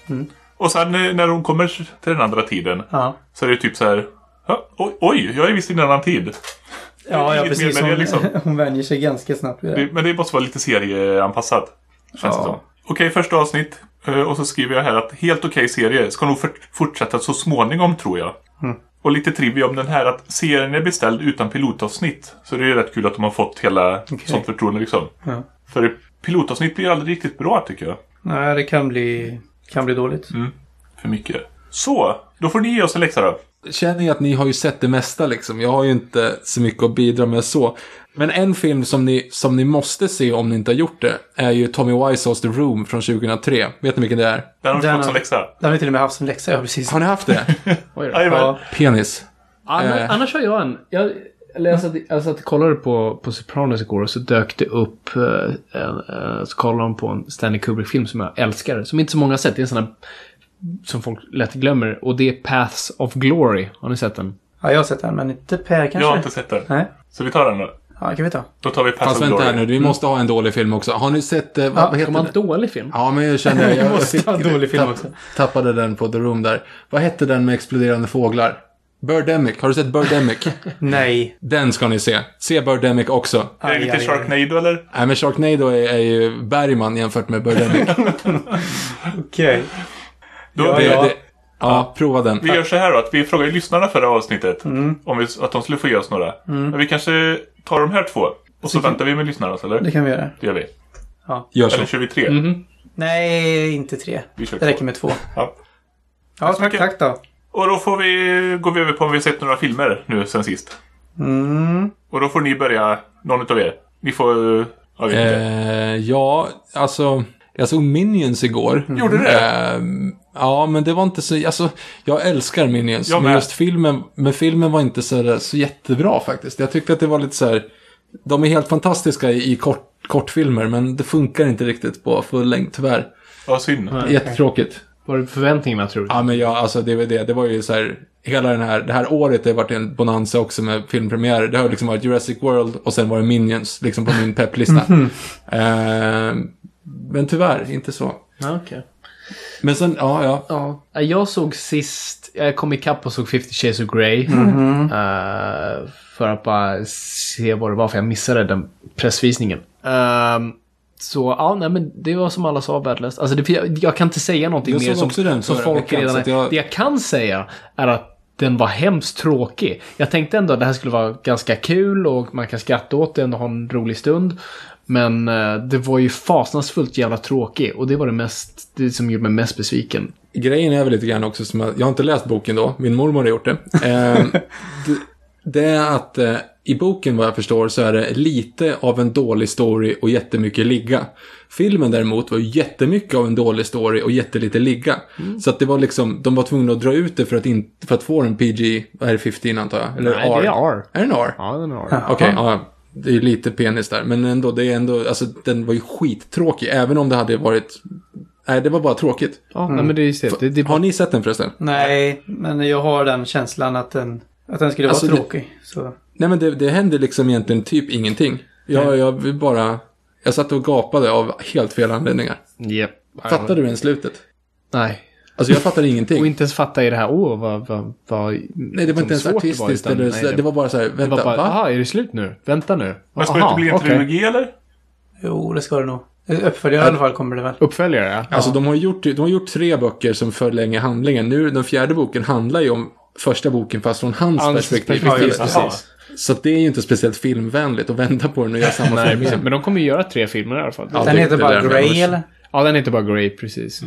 Och sen eh, när hon kommer till den andra tiden Ja. så är det typ så här. "Ja, Oj, oj, jag är visst i en annan tid. Ja, ja precis. mer Hon, liksom. (laughs) hon vänjer sig ganska snabbt vid det. Men det måste vara lite serieanpassat. Känns Ja. det som. Okej, första avsnitt. Eh, Och så skriver jag här att helt okej serie. Ska nog fort- fortsätta så småningom tror jag. Mm. Och lite trivia om den här att serien är beställd utan pilotavsnitt. Så det är rätt kul att de har fått hela sånt förtroende liksom. Ja. För pilotavsnitt blir aldrig riktigt bra tycker jag. Nej, det kan bli, kan bli dåligt. För mycket. Så, då får ni ge oss en läxa då. Känner ju att ni har ju sett det mesta liksom. Jag har ju inte så mycket att bidra med så. Men en film som ni, som ni måste se om ni inte har gjort det är ju Tommy Wiseaus The Room från 2003. Vet ni vilken det är? Den har vi Den fått som läxa. Det har vi till och med haft som läxa, ja precis. Har ni haft det? (laughs) Oj. Ja. Penis. Annars, Eh. annars har jag en. Jag, eller jag, satt, jag satt och kollade på, på Sopranos igår och så dök det upp, eh, en, eh, så kollade de på en Stanley Kubrick-film som jag älskar. Som inte så många har sett. Det är en sån här som folk lätt glömmer. Och det är Paths of Glory. Har ni sett den? ja, jag har sett den, men inte Per kanske? Jag har inte sett den. Nej. Så vi tar den då. Ja, kan vi ta. Då tar vi Pass Fast of vänta här Glory. nu, vi måste ha en dålig film också. Har ni sett, eh, vad, Ja, vad heter man den? dålig film? Ja, men jag känner, (laughs) jag, jag måste fick, ha en dålig film tapp- också. tappade den på The Room där. Vad hette den med exploderande fåglar? Birdemic. Har du sett Birdemic? (laughs) Nej. Den ska ni se. Se Birdemic också. Är det Aj, lite aj, aj. Sharknado eller? Nej, men Sharknado är, är ju Bergman jämfört med Birdemic. (laughs) Okej. Då, Ja, vi, Det, ja. det, ja, prova den. vi gör så här då, att vi frågade lyssnarna förra avsnittet om vi, att de skulle få ge oss några. Men vi kanske tar de här två. Och så Tycker- väntar vi med lyssnarna, eller? Det kan vi göra. Det gör vi. Gör så. Eller kör vi tre? Nej, inte tre. Vi kör Det räcker med två. Ja. Ja, tack, tack då. Och då får vi, går vi över på om vi har sett några filmer nu sen sist. Mm. Och då får ni börja, någon utav er. Ni får... Jag vet inte. Eh, ja, alltså. Jag såg Minions igår. Gjorde du det? Eh, ja, men det var inte så... Alltså, jag älskar Minions. Jag men just filmen, men filmen var inte så, där, så jättebra faktiskt. Jag tyckte att det var lite så här... De är helt fantastiska i, i kort, kortfilmer, men det funkar inte riktigt på full längd, tyvärr. Ja, synd. Jättetråkigt. Var det förväntningarna tror du? Ja, men jag, alltså det var det. Det var ju så här, hela den här, det här året det har varit en bonanza också med filmpremiärer. Det har liksom varit Jurassic World och sen var det Minions, liksom på min pepplista. (laughs) Eh, men tyvärr, inte så. Ja, okej. Men sen, ja, ja. Ja, jag såg sist, jag kom ikapp och såg 50 Shades of Grey. Eh, för att bara se vad det var, för jag missade den pressvisningen. Ehm, så ja, nej men det var som alla sa värdelöst. Alltså det, jag, jag kan inte säga någonting Jag mer som, den som folk redan... jag- Det jag kan säga är att den var hemskt tråkig. Jag tänkte ändå att det här skulle vara ganska kul och man kan skratta åt den och ha en rolig stund. Men eh, det var ju fasansfullt jävla tråkig och det var det mest, det som gjorde mig mest besviken. Grejen är väl lite grann också som att, jag har inte läst boken då, min mormor har gjort det. Eh, (laughs) det, det är att eh, i boken vad jag förstår så är det lite av en dålig story och jättemycket ligga. Filmen däremot var jättemycket av en dålig story och jättelite ligga. Så att det var liksom, de var tvungna att dra ut det för att, in, för att få en PG, vad är det, 15 antar jag? Eller Nej, det är R. Är det en R? Ja, den har Okej, ja. Det är ju lite penis där. Men ändå, det är ändå, alltså den var ju skittråkig. Även om det hade varit, nej det var bara tråkigt. Ja, nej, men det är det. det, det Har ni sett den förresten? Nej, men jag har den känslan att den, att den skulle Alltså, vara det- tråkig. Så. Nej men det, det hände liksom egentligen typ ingenting. Jag, jag vill bara... Jag satt och gapade av helt fel anledningar. Yep. Fattar du ens slutet? Nej. Alltså jag fattade Och ingenting. inte ens fatta i det här, åh vad, vad, vad Nej, det var inte ens svårt det var, artistiskt utan- eller nej, det var bara så här, det vänta, var bara, va? aha, är det slut nu? Vänta nu. Men ska det Aha, inte bli en okej. trilogi eller? Jo, det ska det nog. Uppföljare i alla fall kommer det väl. Uppföljare, ja. Alltså de har, gjort, de har gjort tre böcker som förlänger handlingen. Nu, den fjärde boken handlar ju om första boken fast från hans Hans perspektiv. perspektiv, Ja, det. Så det är ju inte speciellt filmvänligt att vända på den och göra samma Nej, film. Men de kommer ju göra tre filmer i alla fall. Ja, Den det- heter det bara Grey eller? Ja, den heter bara Grey, precis.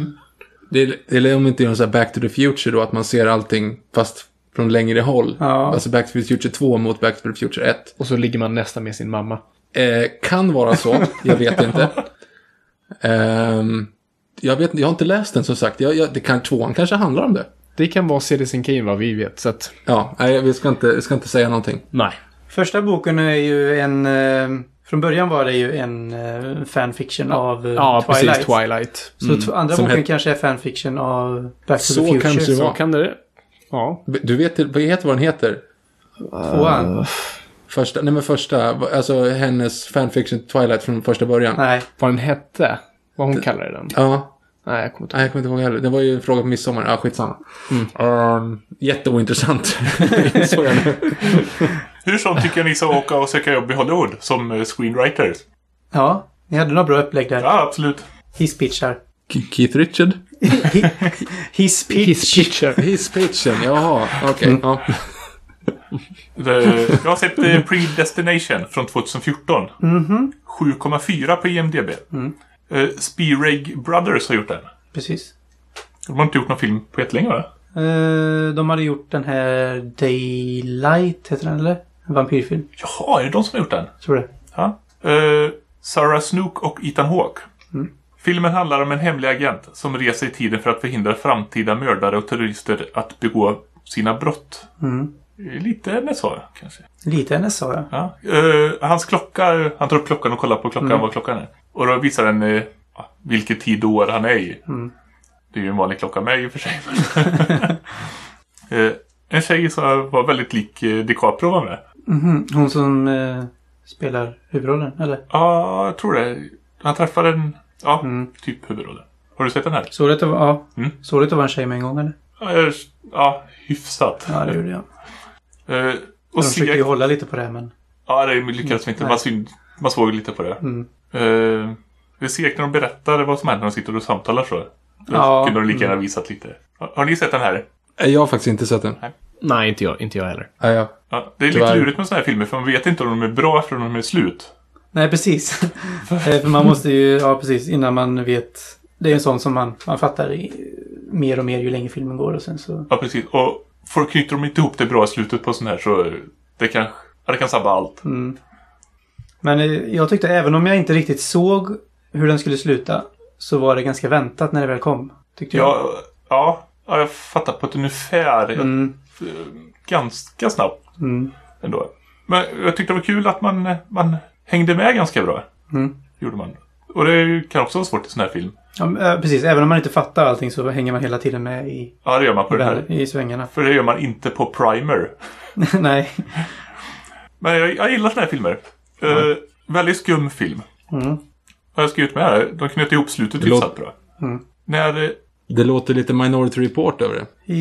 Det är, eller om inte gör här Back to the Future då, att man ser allting fast från längre håll. Ja. Alltså Back to the Future 2 mot Back to the Future 1. Och så ligger man nästan med sin mamma. Eh, kan vara så, jag vet inte. Ehm, jag, vet, jag har inte läst den som sagt. Jag, jag, det kan, tvåan kanske handlar om det. Det kan vara Citizen Kane vad vi vet, så att... Ja, nej, vi ska inte, vi ska inte säga någonting. Nej. Första boken är ju en... Eh, från början var det ju en eh, fanfiction av eh, Ja, Twilight. precis. Twilight. Så t- andra Som boken het- kanske är fanfiction av Back to Så the Future. kanske det Så var. kan det... Ja. Du vet, vad heter vad den heter? Tvåan? Första, nej men första, alltså hennes fanfiction Twilight från första början. Nej. Vad den hette? Vad hon kallade den? Ja, Nej, jag kommer inte nej jag kommer inte ihåg heller. Det var ju en fråga på midsommar. Ja, skitsamma. Mm. jätteointressant. Så är det. Hur som tycker ni ska åka och söka jobb i Hollywood som eh, screenwriters? Ja, ni hade några bra upplägg där. Ja, absolut. Hisspitchar. Keith Richard? Hisspitch. His picture. His pitchen, jaha, okej. Ja. The, jag har sett eh, Predestination från 2014. 7,4 på IMDB. Mm. Uh, Speareg Brothers har gjort den. Precis. De har inte gjort någon film på jättelänge va? Eh, de hade gjort den här Daylight, heter den eller? En vampyrfilm. Jaha, är det de som har gjort den? Tror det. Ja. Eh, Sarah Snook och Ethan Hawke. Filmen handlar om en hemlig agent som reser i tiden för att förhindra framtida mördare och terrorister att begå sina brott. Mm. Lite NSA kanske. Lite NSA ja. Ja. Eh, hans klocka, han tar upp klockan och kollar på klockan vad klockan är. Och då visar den eh, ja, vilket tid och år han är i. Det är ju en vanlig klocka med i och för sig. (laughs) eh, en tjej som var väldigt lik eh, DiCaprio var med. Mhm. Hon som eh, spelar huvudrollen, eller? Ja, jag tror det. Han träffade en, ja, Mm. typ huvudrollen. Har du sett den här? Såg du att det var, ja. Mm. Såg du att det var en tjej med en gång eller? Eh, Ja, hyfsat. Ja, det gjorde jag. Eh, De och försökte ju hålla lite på det, men... Ja, det lyckades vi inte. Man, syn, man såg lite på det. Mm. Eh, det är segt när de berättar vad som händer när de sitter och samtalar så. Då Ja, kunde de lika gärna mm. visat lite. Har, har ni sett den här? Jag har faktiskt inte sett den. Nej, inte jag, inte jag heller. Nej, jag. Ja, det är lite Tyvärr. lurigt med sådana här filmer för man vet inte om de är bra förrän de är slut. Nej, precis. (laughs) Eh, För man måste ju, ja precis, innan man vet. Det är en sån som man, man fattar i, mer och mer ju längre filmen går och sen så... Ja, precis. Och får knyter de inte ihop det bra i slutet på sån här så det kan, ja, det kan sabba allt. Mm. Men eh, jag tyckte även om jag inte riktigt såg hur den skulle sluta så var det ganska väntat när det väl kom. Tyckte jag. Ja, ja, ja jag fattar på ett ungefär. Mm, Ganska snabbt mm, ändå. Men jag tyckte det var kul att man, man hängde med ganska bra. mm. Gjorde man. Och det kan också vara svårt i sån här film. Ja, eh, precis, även om man inte fattar allting så hänger man hela tiden med i, Ja, det gör man på den här. i svängarna. För det gör man inte på Primer. (laughs) Nej. Men jag, jag gillar såna här filmer. Eh, väldigt skum film. Mm. Har jag skrivit med här. De knöt ihop slutet hyfsat bra. Mm. När... eh, Det låter lite Minority Report över det.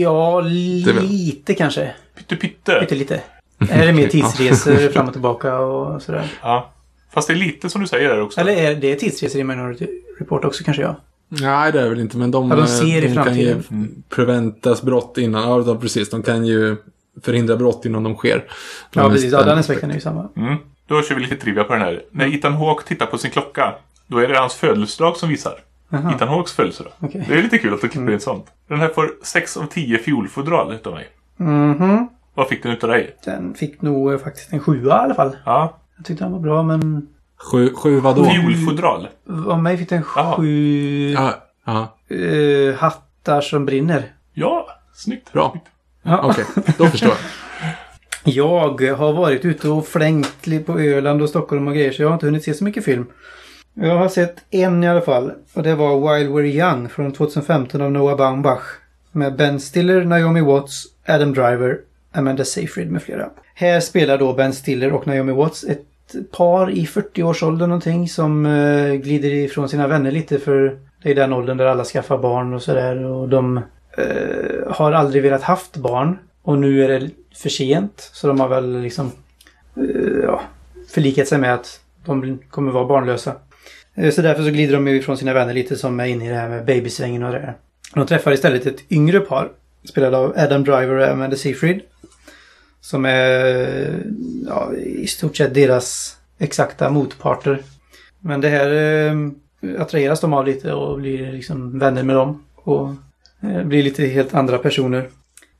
Ja, lite kanske. Pytte pytte. Pyttelite. Det här är mer Okej, (laughs) ja. tidsresor fram och tillbaka och sådär. Ja. Fast det är lite som du säger där också. Eller är det tidsresor i Minority Report också kanske ja? Nej, det är det väl inte, men de, Ja, de eh, ser i de kan ju preventas brott innan. Ja, precis. De kan ju förhindra brott innan de sker. De Ja, precis. Ja, den aspekten är ju samma. Mm. Då kör vi lite trivia på den här. När Ethan Hawke tittar på sin klocka, då är det hans födelsedag som visar. Jaha. Ethan Hawkes födelsedag. Okej. Det är lite kul att de klipper in sånt. Den här får 6 av 10 fiolfodral utav mig. Mhm. Vad fick den utav dig? Den fick nog eh, faktiskt en sjua i alla fall. Ja. Jag tyckte den var bra men Sju, sju vadå? Fiolfodral. av mig fick den sju Ja, ja, eh, hattar som brinner. Ja, snyggt. bra. Snyggt. Ja. Okej, då förstår jag. (laughs) Jag har varit ute och flängt på Öland och Stockholm och grejer så jag har inte hunnit se så mycket film. Jag har sett en i alla fall och det var While We're Young från 2015 av Noah Baumbach. Med Ben Stiller, Naomi Watts, Adam Driver, Amanda Seyfried med flera. Här spelar då Ben Stiller och Naomi Watts ett par i 40-årsåldern någonting som eh, glider ifrån sina vänner lite för det är den åldern där alla skaffar barn och sådär och de eh, har aldrig velat haft barn och nu är det för sent så de har väl liksom eh, ja, förlikat sig med att de kommer vara barnlösa. Eh, Så därför så glider de ju ifrån sina vänner lite som är inne i det här med babysvängen och det där. De träffar istället ett yngre par spelad av Adam Driver och Amanda Seyfried. Som är ja, i stort sett deras exakta motparter. Men det här eh, attraheras de av lite och blir liksom vänner med dem. Och eh, blir lite helt andra personer.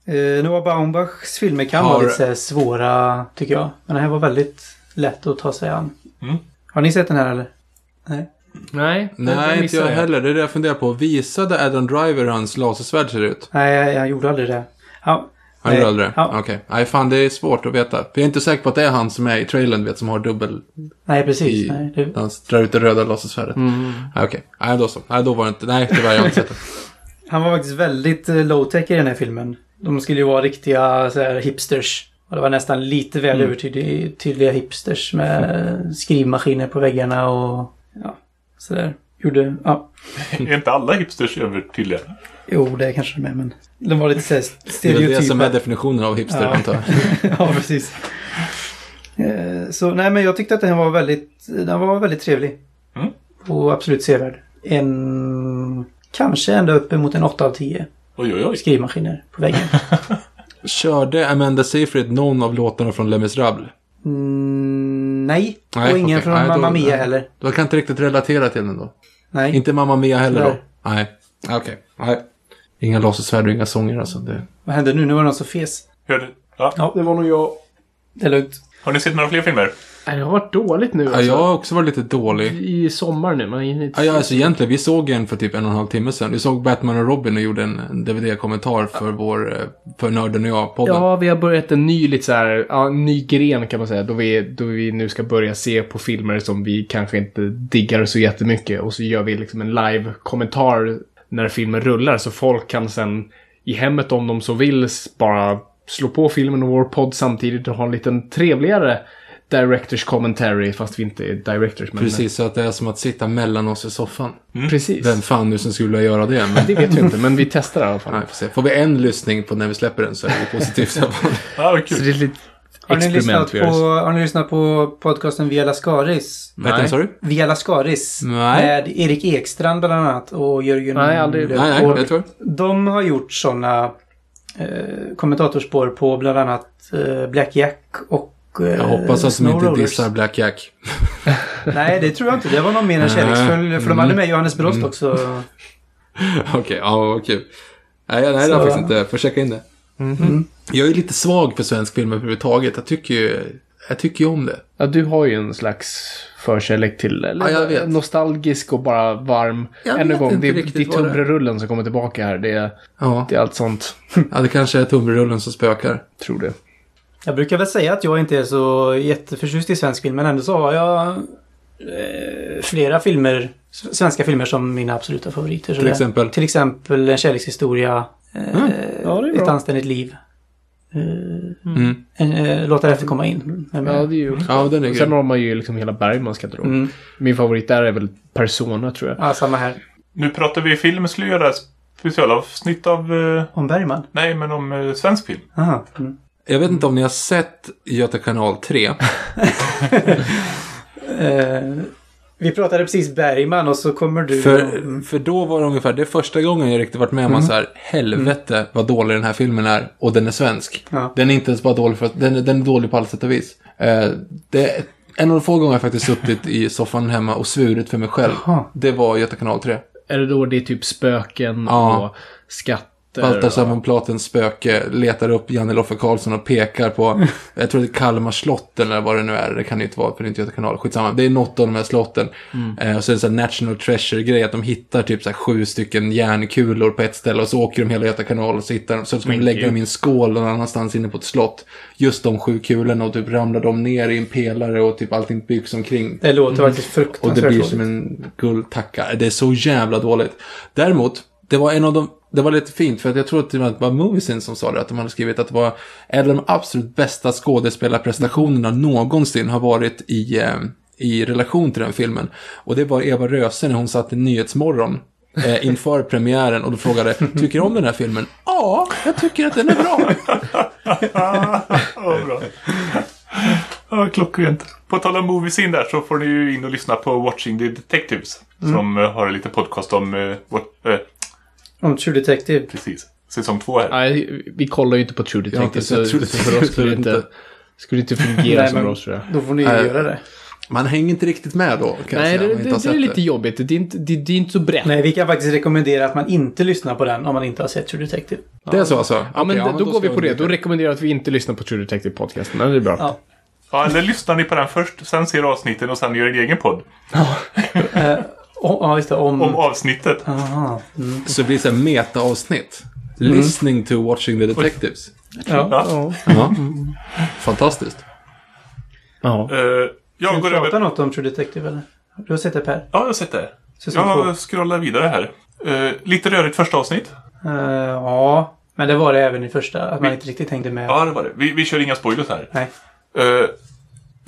Eh, Noah Baumbachs filmer kan Har- vara lite så här svåra tycker jag. Men den här var väldigt lätt att ta sig an. Mm. Har ni sett den här eller? Nej. Nej, Nej, inte missade jag heller. Det är det jag funderar på. Visade Adam Driver hur hans lasersvärd ser ut? Nej, jag, jag gjorde aldrig det. Ja, Han gjorde aldrig det? Ja. Okej. Nej, fan det är svårt att veta. För jag är inte säker på att det är han som är i trailern, vet, som har dubbel... nej precis. I- Nej, det, Han drar ut det röda lasersvärdet. Mm. Nej, Okej. Nej, då så. Nej, då var det inte... Nej, tyvärr, jag har inte sett det. (laughs) han var faktiskt väldigt eh, low-tech i den här filmen. De skulle ju vara riktiga så här, hipsters. Och det var nästan lite väl Mm. övertydliga hipsters med skrivmaskiner på väggarna och ja, sådär. Gjorde, ja. (laughs) Är inte alla hipsters övertydliga? Jo, det kanske de är, men de var lite såhär (laughs) Det är stereotypa. det som är definitionen av hipster, Ja. antar jag. (laughs) ja, precis. Eh, Så nej, men jag tyckte att den var väldigt, den var väldigt trevlig. Mm. Och absolut sevärd. En, kanske ända uppemot en 8 av 10 Oj, oj, oj. skrivmaskiner på väggen. Körde Amanda Seyfried någon av låtarna från Les Misérables? Mm, nej. Nej, och ingen okej. från Nej, då- Mamma Mia nej. heller. Du kan inte riktigt relatera till den då? Nej. Inte Mamma Mia heller då? Nej. Okej. Nej. Inga lasersvärd och inga sånger alltså. Det... Vad hände nu? Nu var det någon som fes. Hörde, ja. Ja, det var nog jag. Det är lugnt. Har ni sett några fler filmer? Nej, det har varit dåligt nu Ja, alltså. jag har också varit lite dålig. I sommar nu. Man inte Ja, ja, alltså egentligen, vi såg en för typ en och en halv timme sedan. Vi såg Batman och Robin och gjorde en, en DVD-kommentar för vår, eh, för Nörden och jag-podden. Ja, vi har börjat en ny, lite så här, ja, ny gren kan man säga. Då vi, då vi nu ska börja se på filmer som vi kanske inte diggar så jättemycket. Och så gör vi liksom en live-kommentar när filmen rullar. Så folk kan sen i hemmet om de så vill bara slå på filmen och vår podd samtidigt och ha en liten trevligare directors commentary fast vi inte är directors. Men Precis, så att det är som att sitta mellan oss i soffan. Precis. Vem fan nu som skulle göra det? Men... Det vet jag inte, men vi testar i alla fall. Nej, får, se. får vi en lyssning på när vi släpper den så är det positivt. (laughs) Ja, vad Så kul. det är lite Har ni, lyssnat experiment vi på, har ni lyssnat på podcasten Via Lascaris? Vad den, sa du? Via Lascaris. Nej. Med Erik Ekstrand bland annat och Jörgen Nej, aldrig. Nej, nej, jag tror. De har gjort sådana eh, kommentatorspår på bland annat eh, Black Jack och Jag hoppas att de inte dissar Black Jack. (laughs) Nej, det tror jag inte. Det var nog mer kärleksfull. För de hade med Johannes Brost också. (laughs) Okej, ja vad kul. Nej, nej det har jag faktiskt inte. Får checka in det. Jag är lite svag för svensk film överhuvudtaget. Jag tycker ju, jag tycker ju om det. Ja, du har ju en slags förkärlek till, eller Ja, jag vet. nostalgisk och bara varm. Jag Än en gång, det, det är tunnbrödsrullen som kommer tillbaka här. Det är, Ja, det är allt sånt. ja det kanske är tumrullen som spökar. Tror det. Jag brukar väl säga att jag inte är så jätteförtjust i svensk film. Men ändå så har jag eh, flera filmer, svenska filmer som mina absoluta favoriter. Till det- exempel? Till exempel En kärlekshistoria. Eh, Ja, det är ett anständigt liv. Eh, Mm. en, eh, låt därefter komma in. Ja, det? det är ju... Ja, den är Sen har man ju liksom hela Bergmans katalog. Mm. Min favorit där är väl Persona, tror jag. Ja, samma här. Nu pratar vi film. Skulle göra specialavsnitt av... Eh, Om Bergman. nej, men om eh, svensk film. Aha. Mm. Jag vet inte om ni har sett Göta kanal 3. (laughs) Eh, vi pratade precis Bergman och så kommer du... För, Mm. för då var det ungefär, det är första gången jag riktigt varit med om att så här, helvete vad dålig den här filmen är. Och den är svensk. Ja. Den är inte ens bara dålig för att, den, är- den är dålig på alla sätt och vis. Eh, det en av de få gånger jag faktiskt suttit i soffan hemma och svurit för mig själv. Jaha. Det var Göta kanal 3. Är det då det är typ spöken Ja. och skatter? Baltasar von Platens spöke letar upp Janne Loffe Karlsson och pekar på, (laughs) jag tror det är Kalmar slott eller vad det nu är. Det kan det inte vara för det är inte Göta kanal. Skitsamma. Det är något av de här slotten. Eh, och så är det en sån här National Treasure-grej att de hittar typ så sju stycken järnkulor på ett ställe och så åker de hela Göta kanal och så hittar de, så ska de lägga dem i en skål någon annanstans inne på ett slott. Just de sju kulorna och typ ramlar de ner i en pelare och typ allting byggs omkring. Det låter faktiskt Och det fruktansvärt blir som en guldtacka. Det är så jävla dåligt. Däremot, det var en av de, det var lite fint för att jag tror att det var Moviesin som sa det, att de hade skrivit att det var en av de absolut bästa skådespelarprestationerna någonsin har varit i, eh, i relation till den filmen. Och det var Eva Röse när hon satt i Nyhetsmorgon eh, inför (laughs) premiären och då frågade, tycker du om den här filmen? Ja, jag tycker att den är bra. (laughs) Ja, bra. Ja, klockrent. På tal om movies in där så får ni ju in och lyssna på Watching the Detectives. Som eh, har en liten podcast om, eh, what, eh, Om True Detective. precis, säsong två här. Nej, vi kollar ju inte på True Detective, så, True så för oss skulle det Detective, inte, skulle det inte fungera (laughs) Nej, som men- för oss, tror jag. Då får ni ju göra det. Man hänger inte riktigt med då, kan Nej, säga, det, det, det, det är lite jobbigt. Det är, inte, det, det är inte så brett. Nej, vi kan faktiskt rekommendera att man inte lyssnar på den om man inte har sett True Detective. Det är så alltså? Ja, men Okej, då, går vi på det. undvika Då rekommenderar jag att vi inte lyssnar på True Detective-podcasten. Men det är bra. Ja. Ja, eller lyssnar ni på den först, sen ser avsnitten och sen gör en egen podd. (laughs) Om- ja, just det. Om... Om avsnittet. Aha. Mm. Så det blir så här meta-avsnitt. Listening to watching the detectives. Ja. Ja. Ja. Fantastiskt. Ja. Eh, jag går vi prata över... något om True Detective eller? Du har sett det Per? Ja, jag har sett det. Jag scrollar vidare här. Eh, lite rörigt första avsnitt. Eh, ja, men det var det även i första. Att man inte riktigt hängde med. Ja, det var det. Vi, vi kör inga spoilers här. Nej.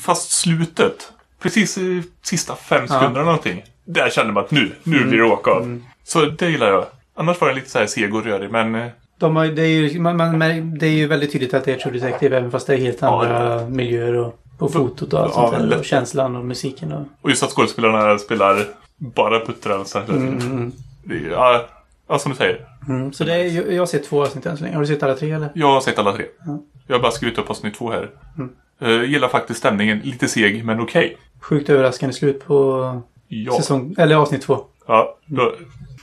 Fast slutet, precis i sista fem sekunderna någonting. Där kände man att nu, nu blir det åka av. Så det gillar jag. Annars var den lite så här seg och rörig, men eh, De har, det, är ju, man, man, det är ju väldigt tydligt att det är True Detective även fast det är helt Ja, andra miljöer och, och fotot och allt Ja, sånt där. Och känslan och musiken och... och just att skådespelarna spelar bara här. Mm, mm, är- Ja, ja, som du säger. mm. Så det är, jag har sett två avsnitt än så länge. Har du sett alla tre eller? Jag har sett alla tre. Ja. Jag har bara skrivit upp avsnitt två här. Mm. Eh, gillar faktiskt stämningen. Lite seg, men okej. Sjukt överraskande slut på Ja. säsong, eller avsnitt två. ja, då,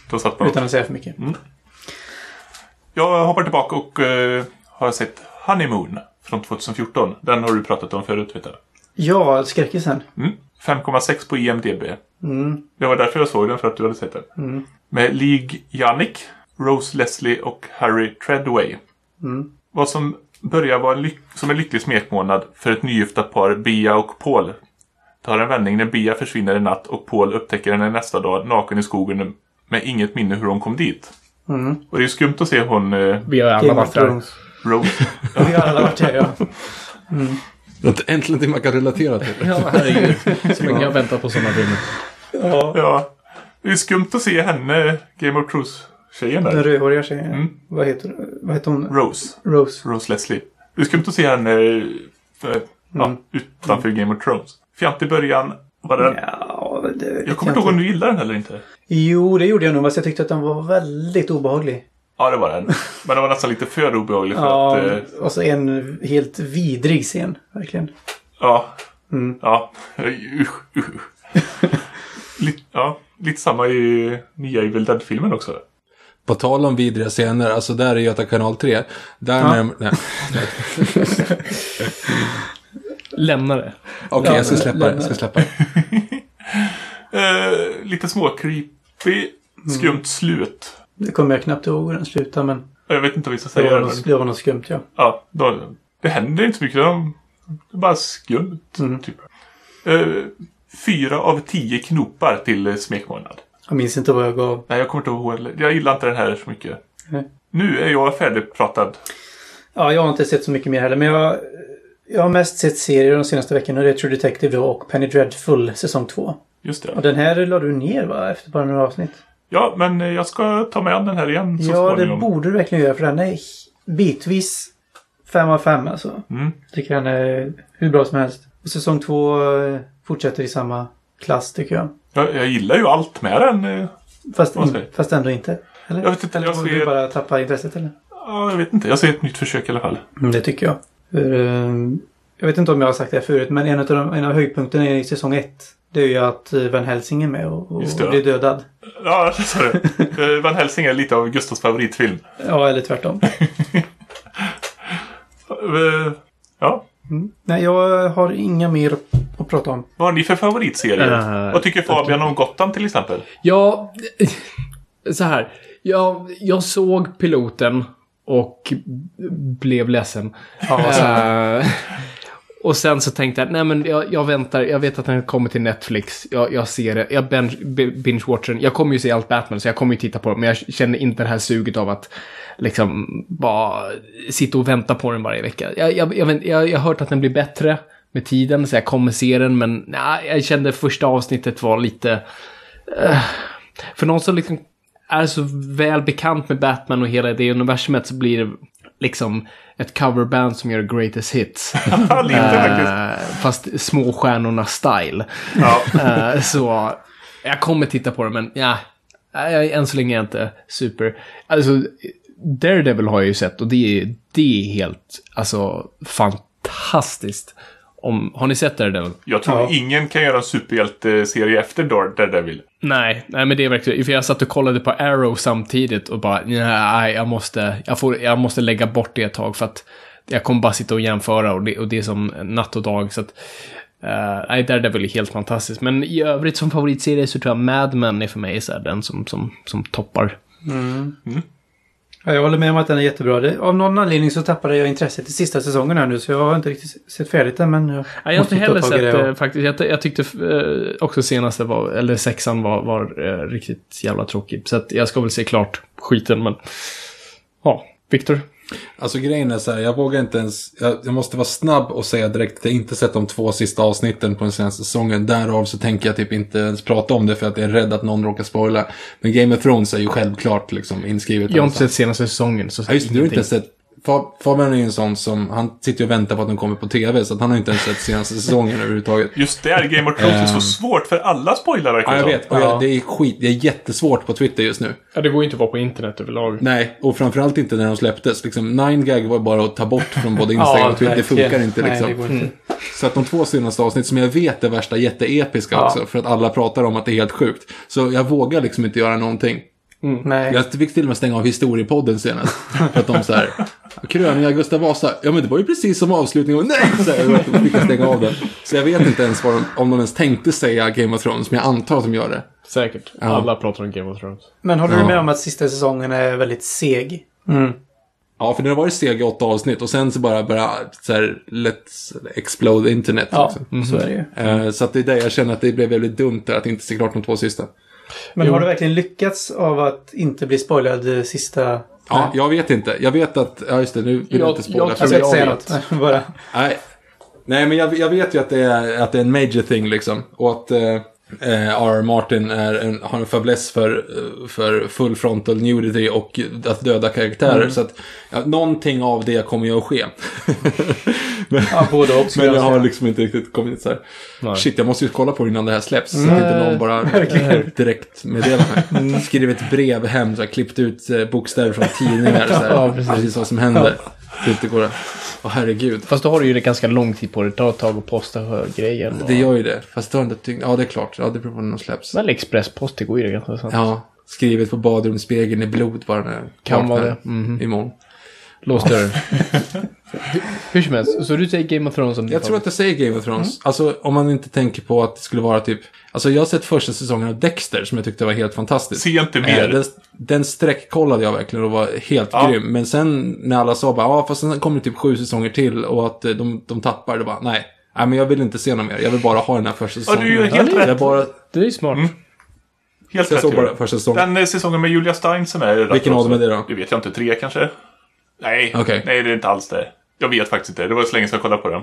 då satt man Utan att säga för mycket. Jag hoppar tillbaka och eh, har sett Honeymoon från 2014. Den har du pratat om förut, vet jag. Ja, skräckisen. Mm. 5,6 på IMDB. Mm. Det var därför jag såg den, för att du hade sett den. Mm. Med League Yannick, Rose Leslie och Harry Treadway. Mm. Vad som börjar vara en som en lycklig smekmånad för ett nygiftat par, Bia och Paul, tar en vändning när Bia försvinner en natt och Paul upptäcker henne nästa dag naken i skogen med inget minne hur hon kom dit. Mm. Och det är skumt att se hon, eh, Vi har alla Game of varit där. Thrones. Rose. Vi har alla varit där ja. (laughs) Mm. Äntligen någonting man kan relatera till. Ja, herregud. Så länge jag har väntat på sådana filmer. Ja. Det är skumt att se henne, Game of Thrones-tjejen Den där. rödhåriga tjejen. Mm. Vad, heter, vad heter hon? Rose. Rose. Rose Leslie. Det är skumt att se henne för, ja, Mm. utanför Game of Thrones. Fjant i början var den... Ja, det Jag kommer inte ihåg om du gillar den eller inte. Jo, det gjorde jag nog. Fast jag tyckte att den var väldigt obehaglig. Ja, det var den. Men den var nästan lite för obehaglig för Ja, att... Eh, och så en helt vidrig scen. Verkligen. ja. Mm. Ja. Usch, usch. (laughs) Lite, ja, lite samma i nya Evil Dead-filmen också. På tal om vidriga scener, alltså där är Göta kanal 3. Där Ja. när nej. (laughs) Lämna det. Okej, Ja, jag ska släppa det. Jag ska släppa det. (laughs) Eh, lite små creepy, skumt Mm. slut. Det kommer jag knappt ihåg hur den slutar men Jag vet inte vad vi ska det säga. var, men- något, det var något skumt ja. Ja, då, det händer inte så mycket. De, det är bara skumt. Mm. Typ. Eh, fyra av tio knopar till smekmånad. Jag minns inte vad jag gav. Nej, jag kommer inte ihåg. heller. Jag gillar inte den här så mycket. Nej. Nu är jag färdigpratad. Ja, jag har inte sett så mycket mer heller men jag, jag har mest sett serier de senaste veckorna. Det är True Detective då och Penny Dreadful säsong 2. Just Och det. den här la du ner va? Efter bara några avsnitt. Ja, men eh, jag ska ta med den här igen så Ja, det borde du verkligen göra för den är bitvis 5 av 5 alltså. Mm. Tycker den är hur bra som helst. Och säsong 2 fortsätter i samma klass tycker jag. Jag, jag gillar ju allt med den. eh. Fast, in, fast ändå inte. Eller? Jag vet inte, eller jag ser- du bara tappa intresset eller? Ja, jag vet inte. Jag ser ett nytt försök i alla fall. Mm, det tycker jag. För, ehm, jag vet inte om jag har sagt det här förut men en av, de, en av höjdpunkterna i säsong 1 det är ju att eh, Van Helsing är med och, och det. blir dödad. Ja, (laughs) det sa du. Eh, Van Helsing är lite av Gustavs favoritfilm. Ja, eller tvärtom. (laughs) Eh, Ja, Mm. Nej, jag har inga mer att prata om. vad har ni för favoritserier? Eh, Vad tycker Fabian om Gotham till exempel? Ja, (laughs) så här. Jag, jag såg piloten och blev ledsen. Eh, och sen så tänkte jag, nej men jag, jag väntar, jag vet att den kommer till Netflix. Jag, jag ser det, jag binge- binge-watchar den. Jag kommer ju se allt Batman, så jag kommer ju titta på det. Men jag känner inte det här suget av att liksom bara sitta och vänta på den varje vecka. Jag, jag, jag, jag, jag har hört att den blir bättre med tiden, så jag kommer se den. Men nej, jag kände första avsnittet var lite... För någon som liksom är så väl bekant med Batman och hela det universumet så blir det liksom ett coverband som gör greatest hits. (laughs) Lite. Eh, fast småstjärnorna-style. Ja. (laughs) Eh, så jag kommer titta på det, men ja, än så länge är jag inte super. Alltså, Daredevil har jag ju sett och det är, det är helt, alltså, fantastiskt. Om, har ni sett Daredevil? Jag tror Ja. ingen kan göra en superhjälteserie efter Dar- Daredevil. Nej, nej men det är verkligen, för jag satt och kollade på Arrow samtidigt och bara, nej, jag måste, jag får, jag måste lägga bort det ett tag för att jag kommer bara sitta och jämföra och det, och det är som natt och dag så att, eh, nej, Daredevil är helt fantastiskt. Men i övrigt som favoritserie så tror jag Mad Men är för mig så här, den som, som, som toppar. Ja, jag håller med om att den är jättebra. Det, av någon anledning så tappade jag intresset i sista säsongen här nu så jag har inte riktigt sett färdigt den men jag Nej, jag har inte heller sett det det och- faktiskt. Jag, jag tyckte eh, också senaste var, eller sexan var, var eh, riktigt jävla tråkig. Så jag ska väl se klart skiten men, ja, Viktor? Alltså grejen är så här, jag vågar inte ens, jag, jag måste vara snabb och säga direkt att jag inte sett de två sista avsnitten på den senaste säsongen. Därav så tänker jag typ inte ens prata om det för att jag är rädd att någon råkar spoila. Men Game of Thrones är ju självklart liksom inskrivet. Jag har inte sett senaste säsongen. Så Ja, just du har inte sett. Fa- Fabian är ju en sån som, han sitter ju och väntar på att de kommer på tv, så att han har inte ens sett senaste säsongen överhuvudtaget. Just det, är Game of Thrones är så Ehm. svårt för alla spoilar verkar Ja, jag vet. Och jag, det är skit, det är jättesvårt på Twitter just nu. Ja, det går ju inte att vara på internet överlag. Nej, och framförallt inte när de släpptes. Liksom, 9gag var bara att ta bort från både (laughs) Instagram och Twitter. Det funkar inte liksom. Nej, det går inte. Så att de två senaste avsnitt som jag vet är värsta jätteepiska Ja. också. För att alla pratar om att det är helt sjukt. Så jag vågar liksom inte göra någonting. Nej. Jag fick till och med stänga av historiepodden senast. För att de så här, kröningar Gustav Vasa. Ja men det var ju precis som avslutningen. Och nej! Så här, jag fick stänga av den. Så jag vet inte ens vad de, om de ens tänkte säga Game of Thrones. Men jag antar att de gör det. Säkert. Ja. Alla pratar om Game of Thrones. Men håller Ja. du med om att sista säsongen är väldigt seg? Mm. Ja, för det har varit seg i åtta avsnitt. Och sen så bara, bara så här, let's explode internet. Ja, Liksom. så är det ju. Eh, Så att det är där jag känner att det blev väldigt dumt där att inte se klart de två sista. Men Jo. har du verkligen lyckats av att inte bli spoilad sista... Ja, jag vet inte. Jag vet att, ja just det, nu vill jag Jag- inte spoila. jag för Jag inte jag säga något. (laughs) Bara. Nej. Nej, men jag, jag vet ju att det, är, att det är en major thing liksom. Och att eh, eh, R.R. Martin är en, har en fäbless för, för full frontal nudity och att döda karaktärer. Så att ja, någonting av det kommer ju att ske. (laughs) men, Ja, både och. men jag jag har liksom inte riktigt kommit så här. Nej. Shit, jag måste ju kolla på det innan det här släpps. Så att inte någon bara (laughs) direkt meddelar mig. Skrivit ett brev hem, så här, klippt ut eh, bokstäver från tidningar. (laughs) Så här, Ja, precis. precis vad som händer. Det inte går att... Åh herregud. Fast då har du ju det ganska lång tid på dig. Det tar ett tag att posta grejen. Det gör ju det. Fast det har inte tyngd. Ja, det är klart. Ja, det beror på när de släpps. Men expresspost, det går ju det ganska snabbt. Ja, skrivet på badrumsspegeln i blod bara när Kan vara det. Mhm. Imorgon. Lås dörren. (laughs) hur, som helst, så du säger Game of Thrones som din Jag tror att jag säger Game of Thrones. Alltså, om man inte tänker på att det skulle vara typ... Alltså, jag har sett första säsongen av Dexter som jag tyckte var helt fantastisk. Se inte Eh, mer. Den, den sträckkollade jag verkligen och var helt Ja. grym. Men sen när alla sa bara, ja fast sen kommer det typ sju säsonger till och att eh, de, de tappar, det bara, nej. Nej, men jag vill inte se något mer. Jag vill bara ha den här första Ja, säsongen. du är helt Jag rätt. bara, Det är ju smart. Helt så jag rätt såg bara Joel. första säsongen. Den eh, säsongen med Julia Stein som är rätt Vilken av dem är det då? Det vet jag inte. Tre kanske? Nej, Okej. nej det är inte alls det. Jag vet faktiskt inte. Det var så länge sedan jag kollade på den.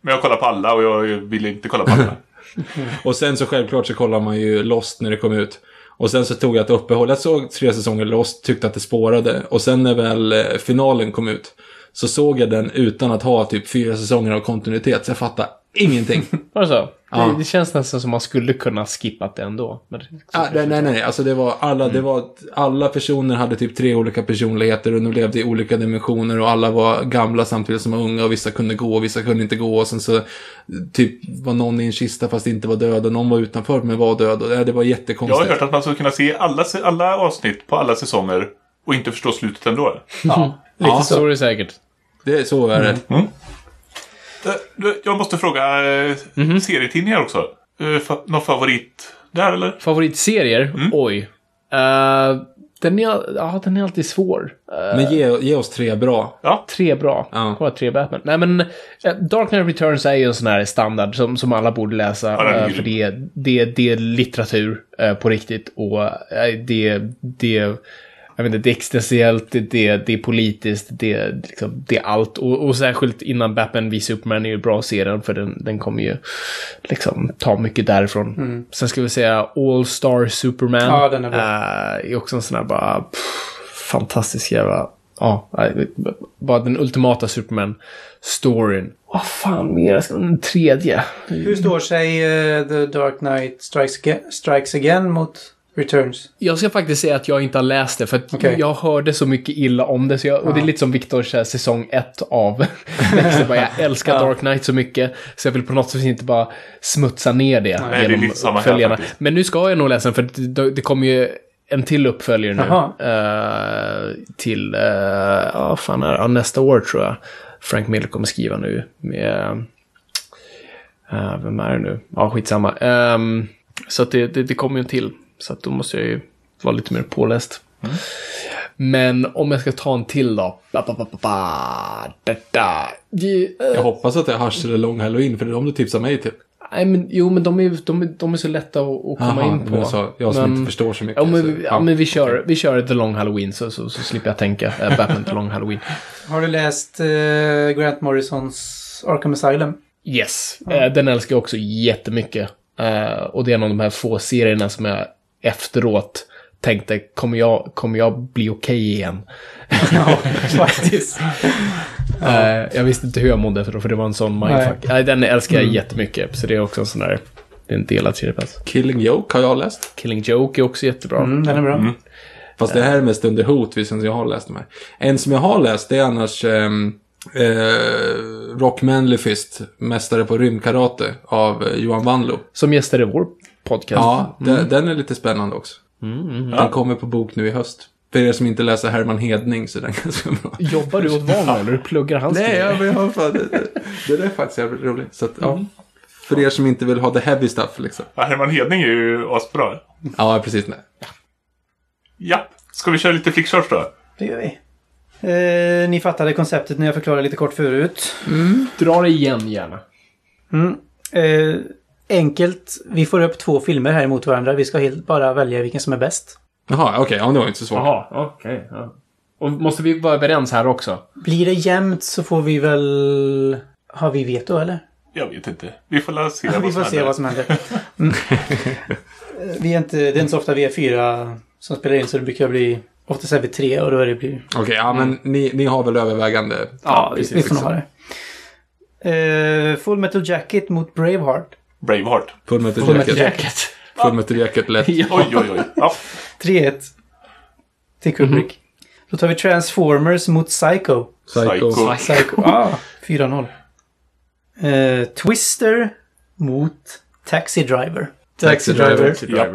Men jag kollar på alla och jag vill inte kolla på alla. (laughs) Och sen så självklart så kollar man ju Lost när det kom ut. Och sen så tog jag ett uppehåll. Jag såg tre säsonger Lost, tyckte att det spårade. Och sen när väl eh, finalen kom ut så såg jag den utan att ha typ fyra säsonger av kontinuitet. Så jag fattade ingenting. (laughs) Var det så? Ja. Det, det känns nästan som man skulle kunna skippa det ändå. Men det, ah, nej, nej, nej. Alltså det var alla, Mm. det var, alla personer hade typ tre olika personligheter och de levde i olika dimensioner och alla var gamla samtidigt som var unga och vissa kunde gå och vissa kunde inte gå och sen så typ var någon i en kista fast inte var död och någon var utanför men var död och det, var Jag jättekonstigt. har hört att man skulle kunna se alla, alla avsnitt på alla säsonger och inte förstå slutet ändå. Ja, (laughs) lite Ja, så. Så är det säkert. Det, är så är det. Eh, du, Jag måste fråga, eh, serietidningar också. Eh, någon favorit där eller? Favoritserier? Oj. Uh, den, är, ja, den är alltid svår. Eh, Men ge, ge oss tre bra. Ja, Tre bra. Ja. Kolla, tre Batman. Nej men, eh, Dark Knight Returns är ju en sån här standard som, som alla borde läsa. Ja, är eh, grym. för det, det, det är litteratur eh, på riktigt. Och eh, det, det, jag vet inte, det är existentiellt, det, det, det är politiskt, det, liksom, det är allt. Och, och särskilt innan Batman v Superman är ju bra serien för den, den kommer ju liksom ta mycket därifrån. Sen ska vi säga All Star Superman. Ja, den är bra. Eh, är också en sån här bara pff, fantastisk jävla... Ja, bara den ultimata Superman-storyn. Vad fan mer? Ska den tredje? Hur står sig eh, The Dark Knight Strikes Again, Strikes Again mot Returns? Jag ska faktiskt säga att jag inte har läst det, för att Okej. jag hörde så mycket illa om det. Så jag, och det är lite som Viktors här, säsong ett av. (laughs) Bara, Jag älskar (laughs) Ja. Dark Knight så mycket, så jag vill på något sätt inte bara smutsa ner det det är genom här uppföljarna. faktiskt. Men nu ska jag nog läsa den, för det, det kommer ju en till uppföljare nu. Eh, till, uh, ja fan är det? Nästa år tror jag. Frank Miller kommer skriva nu med... eh, vem är det nu? Ja, skitsamma. Um, så att det, det, det kommer ju en till. Så att då måste jag ju vara lite mer påläst. Men om jag ska ta en till då. Ba, ba, ba, ba, ba, da, da. Det, eh, Jag hoppas att det är Hush eller Long Halloween, för det är de du tipsar mig till. nej, men, jo, men de är, de, är, de är så lätta att, att komma Jaha, in på. alltså, jag som Men- inte förstår så mycket. Ja, men, så, vi- ja, men vi kör, vi kör The Long Halloween så, så, så slipper jag tänka eh, Batman The Long Halloween. Har du läst eh, Grant Morrisons Arkham Asylum? Yes, eh, den älskar jag också jättemycket. Eh, och det är en av de här få serierna som jag efteråt tänkte, kommer jag, kommer jag bli okej igen? Ja, (laughs) faktiskt. Eh, jag visste inte hur jag mådde för, för det var en sån mindfuck. Nej, den älskar jag jättemycket, så det är också en sån där, det är en delad serieplats. Killing Joke har jag läst. Killing Joke är också jättebra. Mm, den är bra. Fast det här är mest under hot, visst jag har läst de här. En som jag har läst, det är annars ehm, eh, Rock Manlyfist, mästare på rymdkarate av eh, Johan Wanlo. Som gäster i vår podcast. Ja, de- den är lite spännande också. Den kommer på bok nu i höst. För er som inte läser Herman Hedning så är den ganska bra. Jobbar du åt Vanlo eller pluggar han Nej, ja, men jag har fan, det, det, det är faktiskt jävligt roligt. Så att, ja. För er som inte vill ha the heavy stuff liksom. Ja, Herman Hedning är ju asbra. Ja, precis. Nej. Ja, ska vi köra lite flickshorts då? Det gör vi. Eh, ni fattade konceptet när jag förklarade lite kort förut. Dra det igen gärna. Mm. Eh, enkelt. Vi får upp två filmer här emot varandra. Vi ska helt bara välja vilken som är bäst. Jaha, okej. ja, det var inte så svårt. Jaha, okej. ja. Och måste vi vara överens här också? Blir det jämnt så får vi väl... Har vi veto eller? Jag vet inte. Vi får se Vi vad får som se händer. vad som händer. Mm. (laughs) vi är inte, det är inte så ofta vi är fyra som spelar in så det brukar bli Oftast är vi tre och då är det blir... Okej, ja men ni, ni har väl övervägande. Ja, vi, precis, vi får nog ha det. Eh, Full Metal Jacket mot Braveheart. Braveheart. Full metal Full jacket. Jacket. Full metal jacket (laughs) lätt. Oj, oj, oj. Ja. 3-1. Till Kubrick. Då tar vi Transformers mot Psycho. Psycho. Psycho. Psycho. Ah, 4-0. Eh, Twister mot Taxi Driver. Taxi Driver. Ja.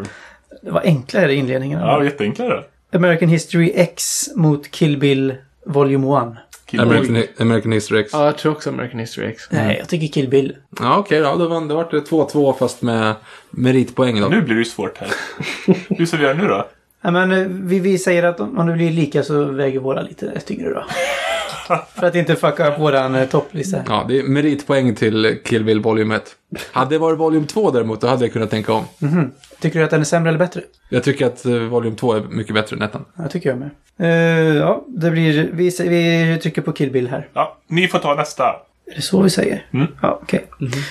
Det var enklare i inledningen. Ja, jätteenklare. American History X mot Kill Bill Volume 1. Kill American, American History X. Ja, Ja, jag tror också American History X. Nej, jag tycker Kill Bill. okej då. Då vann, det vart det 2-2 fast med meritpoäng då. Nu blir det ju svårt här. Hur ska vi göra nu då? Ja, men eh, vi, vi säger att om, om det blir lika så väger våra lite tyngre då. För att inte fucka upp våran eh, topplista. Ja, det är meritpoäng till Kill Bill Volume 1. Hade det varit Volume 2 däremot, då hade jag kunnat tänka om. Tycker du att den är sämre eller bättre? Jag tycker att uh, Volume 2 är mycket bättre än ettan. Ja, tycker jag med. Eh, ja, det blir... Vi, vi trycker på Kill Bill här. Ja, ni får ta nästa. Är det så vi säger? Mm. Ja, okej.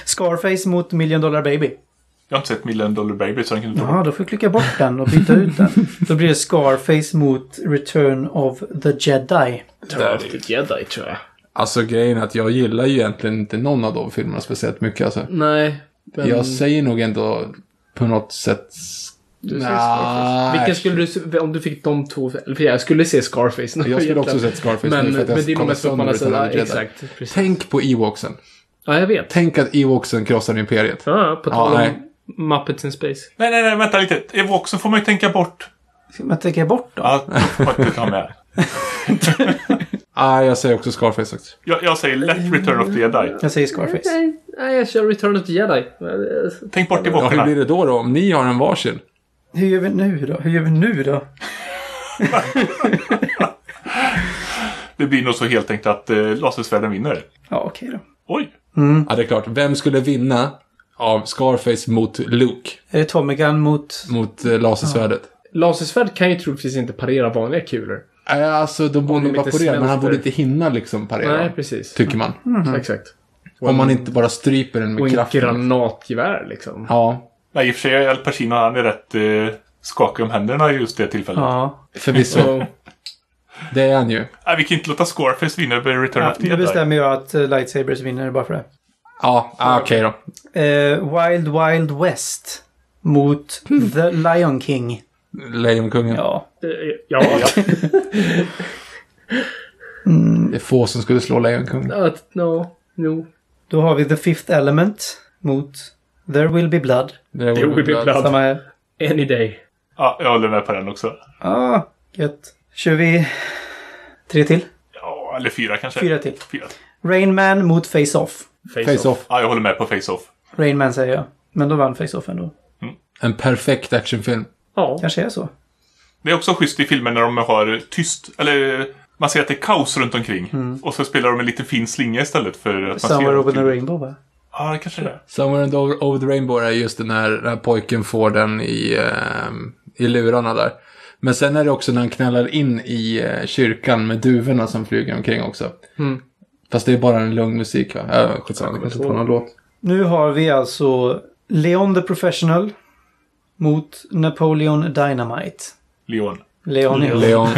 Scarface mot Million Dollar Baby. Jag har inte sett Million Dollar Baby så den kan du ta. Ja, då får vi klicka bort den och byta ut den. Då blir det Scarface mot Return of the Jedi. Där. Lite Jedi tror jag. Alltså grejen är att jag gillar ju egentligen inte någon av de filmerna speciellt mycket. Alltså. Nej. Men... Jag säger nog ändå på något sätt... Du Scarface. Vilken skulle du om du fick de två? Eller för jag skulle se Scarface. Jag skulle också sett Scarface Men, nu för att jag men det är mest ja, Return of the Jedi. exakt. Precis. Tänk på Ewoksen. Ja, jag vet. Tänk att Ewoksen krossar Imperiet. Ja, på Ja, tal nej. om Muppets in Space. Nej, nej, nej, vänta lite. Evoxen får man ju tänka bort. Ska man tänka bort då? Ja, det får man inte ta med. Ah, jag säger också Scarface också. Jag, jag säger Let Return of the Jedi. Jag säger Scarface. Nej, nej, jag kör Return of the Jedi. Tänk bort Ja, hur blir det då, då om ni har en varsin? Hur gör vi nu då? Hur gör vi nu då? (laughs) Det blir nog så helt enkelt att eh, lasersvärden vinner. Ja, okej då. Oj! Ja, det är klart. Vem skulle vinna av Scarface mot Luke? Är det Tommy Gun mot... Mot eh, lasersvärdet? Lasersvärd kan ju troligtvis inte parera vanliga kulor. Nej, alltså de borde vara det, men han borde inte hinna liksom parera. Nej, precis. Tycker man. Exakt. Om man inte bara stryper den Och med en kraft. granatgevär liksom. Ja, Nej, i och för sig Al Pacino han är rätt eh, skakig om händerna i just det tillfället. Ja. förvisso. Så, det är han ju. Nej, vi kan inte låta Scarface vinna över Return ja of the nu Jedi. bestämmer jag att uh, Lightsabers vinner bara för det. Ja, ah, okej då. Eh, Wild Wild West mot The Lion King. Lejonkungen. Ja. eh, ja. (laughs) Det är få som skulle slå Lejonkungen. Att, no, no. Då har vi The Fifth Element mot There Will Be Blood. Det There will be blood. Samma här. Any day. Ja, jag håller med på den också. Ah, gött. Kör vi tre till? Ja, eller fyra kanske. Fyra till. Fyra. Rain Man mot Face Off. Face off. Ja, jag håller med på Face-Off. Rain Man säger jag. Men då vann Face Off ändå. En perfekt actionfilm. Ja. Kanske är så. Det är också schysst i filmer när de har tyst, eller man ser att det är kaos runt omkring. Och så spelar de en liten fin slinga istället för att man Somewhere Over the. Rainbow va? Ja, det kanske det är. Somewhere and over, over the Rainbow är just den när, när pojken får den i, ehm, i lurarna där. Men sen är det också när han knallar in i eh, kyrkan med duvorna som flyger omkring också. Mm. Fast det är bara en lugn musik va? Äh, skitsamma, det kanske någon låt. Nu har vi alltså Leon the Professional mot Napoleon Dynamite. Leon. Leon. Leon. (laughs)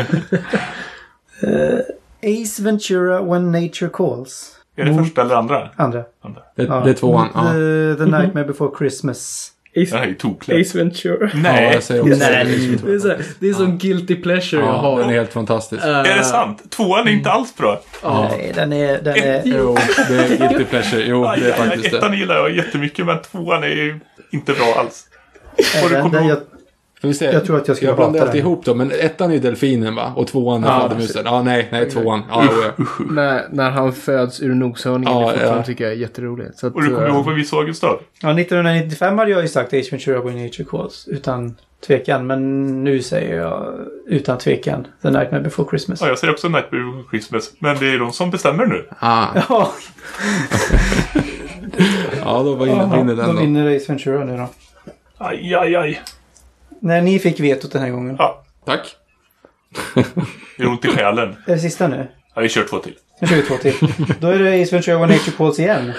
Ace Ventura When Nature Calls. Är det första eller andra? Andra. andra. Det, Ja. det är tvåan. Ja. The, the Nightmare Before Christmas. Ace, här är ju toklätt. Ace Ventura. ja, Nej, jag säger också Nej. Det är, så, det är som guilty pleasure jag Ja, har. den är helt fantastisk. Eh, är det sant? Tvåan är inte alls bra. Ja. Nej, den är... Den är Jo, det är (laughs) guilty pleasure. Jo, Aj, det är aj, aj, faktiskt det. Ettan gillar jag jättemycket, men tvåan är ju inte bra alls. Och den, kommer den, ihåg- jag, Får vi se. Jag tror att jag skulle Jag blandar hata alltid den. ihop dem, men ettan är ju delfinen va? Och tvåan är Ja, fladdermusen. Ja, nej, nej, tvåan. Ja, jo, ja. när, när han föds ur noshörningen. Ja, ja. tycker jag är jätteroligt. Så att, Och du kommer eh, ihåg vad vi såg Gustav? ja, 1995 hade jag ju sagt Ace Ventura When Nature Calls. Utan tvekan. Men nu säger jag utan tvekan The Nightmare Before Christmas. Ja, jag säger också Nightmare Before Christmas. Men det är de som bestämmer nu. Ah, (laughs) Ja, ja, då var inne, ja, vinner då den då. vinner Ace Ventura nu då. Aj, aj, aj. När ni fick vetot den här gången. Ja, Tack. det är ont i själen. Är det sista nu? Ja, vi kör två till. Nu kör vi två till. Då är det Ace Ventura When Nature Calls igen.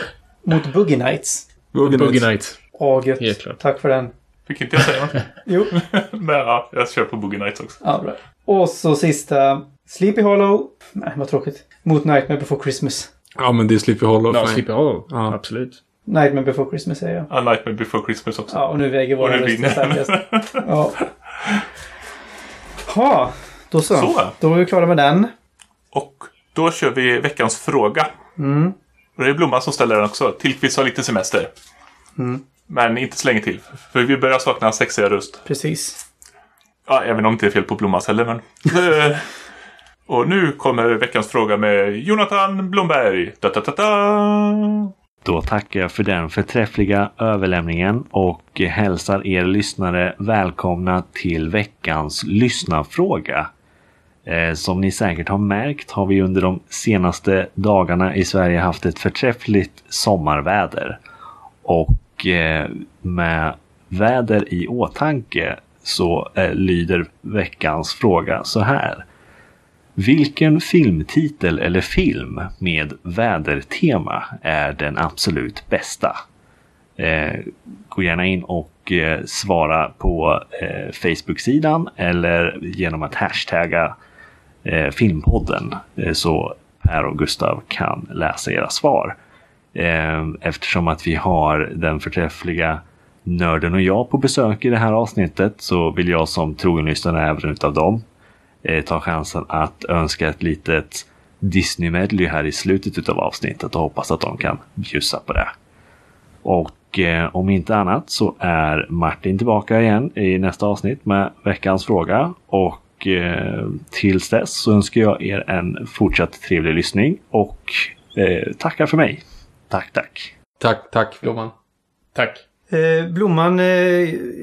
mot Boogie Nights. Boogie Nights. Åh, gött. Helt klart. Tack för den. Fick inte jag säga något? (laughs) Jo. (laughs) Men ja, jag kör på Boogie Nights också. Ja, bra. Och så sista. Sleepy Hollow. Nej, vad tråkigt. Mot Nightmare Before Christmas. Ja, men det är Sleepy Hollow Ja. Sleepy Hollow. Ja. Absolut. Nightmare Before Christmas säger jag. A Nightmare Before Christmas också. Ja, och nu väger våra röster starkast. (laughs) Ja. Ha, då så. Så. Då är vi klara med den. Och då kör vi veckans fråga. Mm. Och det är Blomman som ställer den också. Tillqvist har lite semester. Mm. Men inte så länge till. För vi börjar sakna sexiga röst. Precis. Ja, även om det inte är fel på Blommans heller. Men... (laughs) Och nu kommer veckans fråga med Jonathan Blomberg. Da, da, da, da. Då tackar jag för den förträffliga överlämningen och hälsar er lyssnare välkomna till veckans lyssnarfråga. Eh, som ni säkert har märkt har vi under de senaste dagarna i Sverige haft ett förträffligt sommarväder. Och eh, med väder i åtanke så eh, lyder veckans fråga så här. Vilken filmtitel eller film med vädertema är den absolut bästa? Eh, gå gärna in och eh, svara på eh, Facebook-sidan eller genom att hashtagga eh, filmpodden eh, så Per och Gustav kan läsa era svar. Eh, eftersom att vi har den förträffliga Nörden och jag på besök i det här avsnittet så vill jag som trogen lyssnare även utav dem eh, ta chansen att önska ett litet Disney-medley här i slutet utav avsnittet och hoppas att de kan bjussa på det. Och eh, om inte annat så är Martin tillbaka igen i nästa avsnitt med veckans fråga. Och eh, tills dess så önskar jag er en fortsatt trevlig lyssning och eh, tackar för mig. Tack, tack. Tack, tack Blomman. Tack. Eh, Blomman, eh,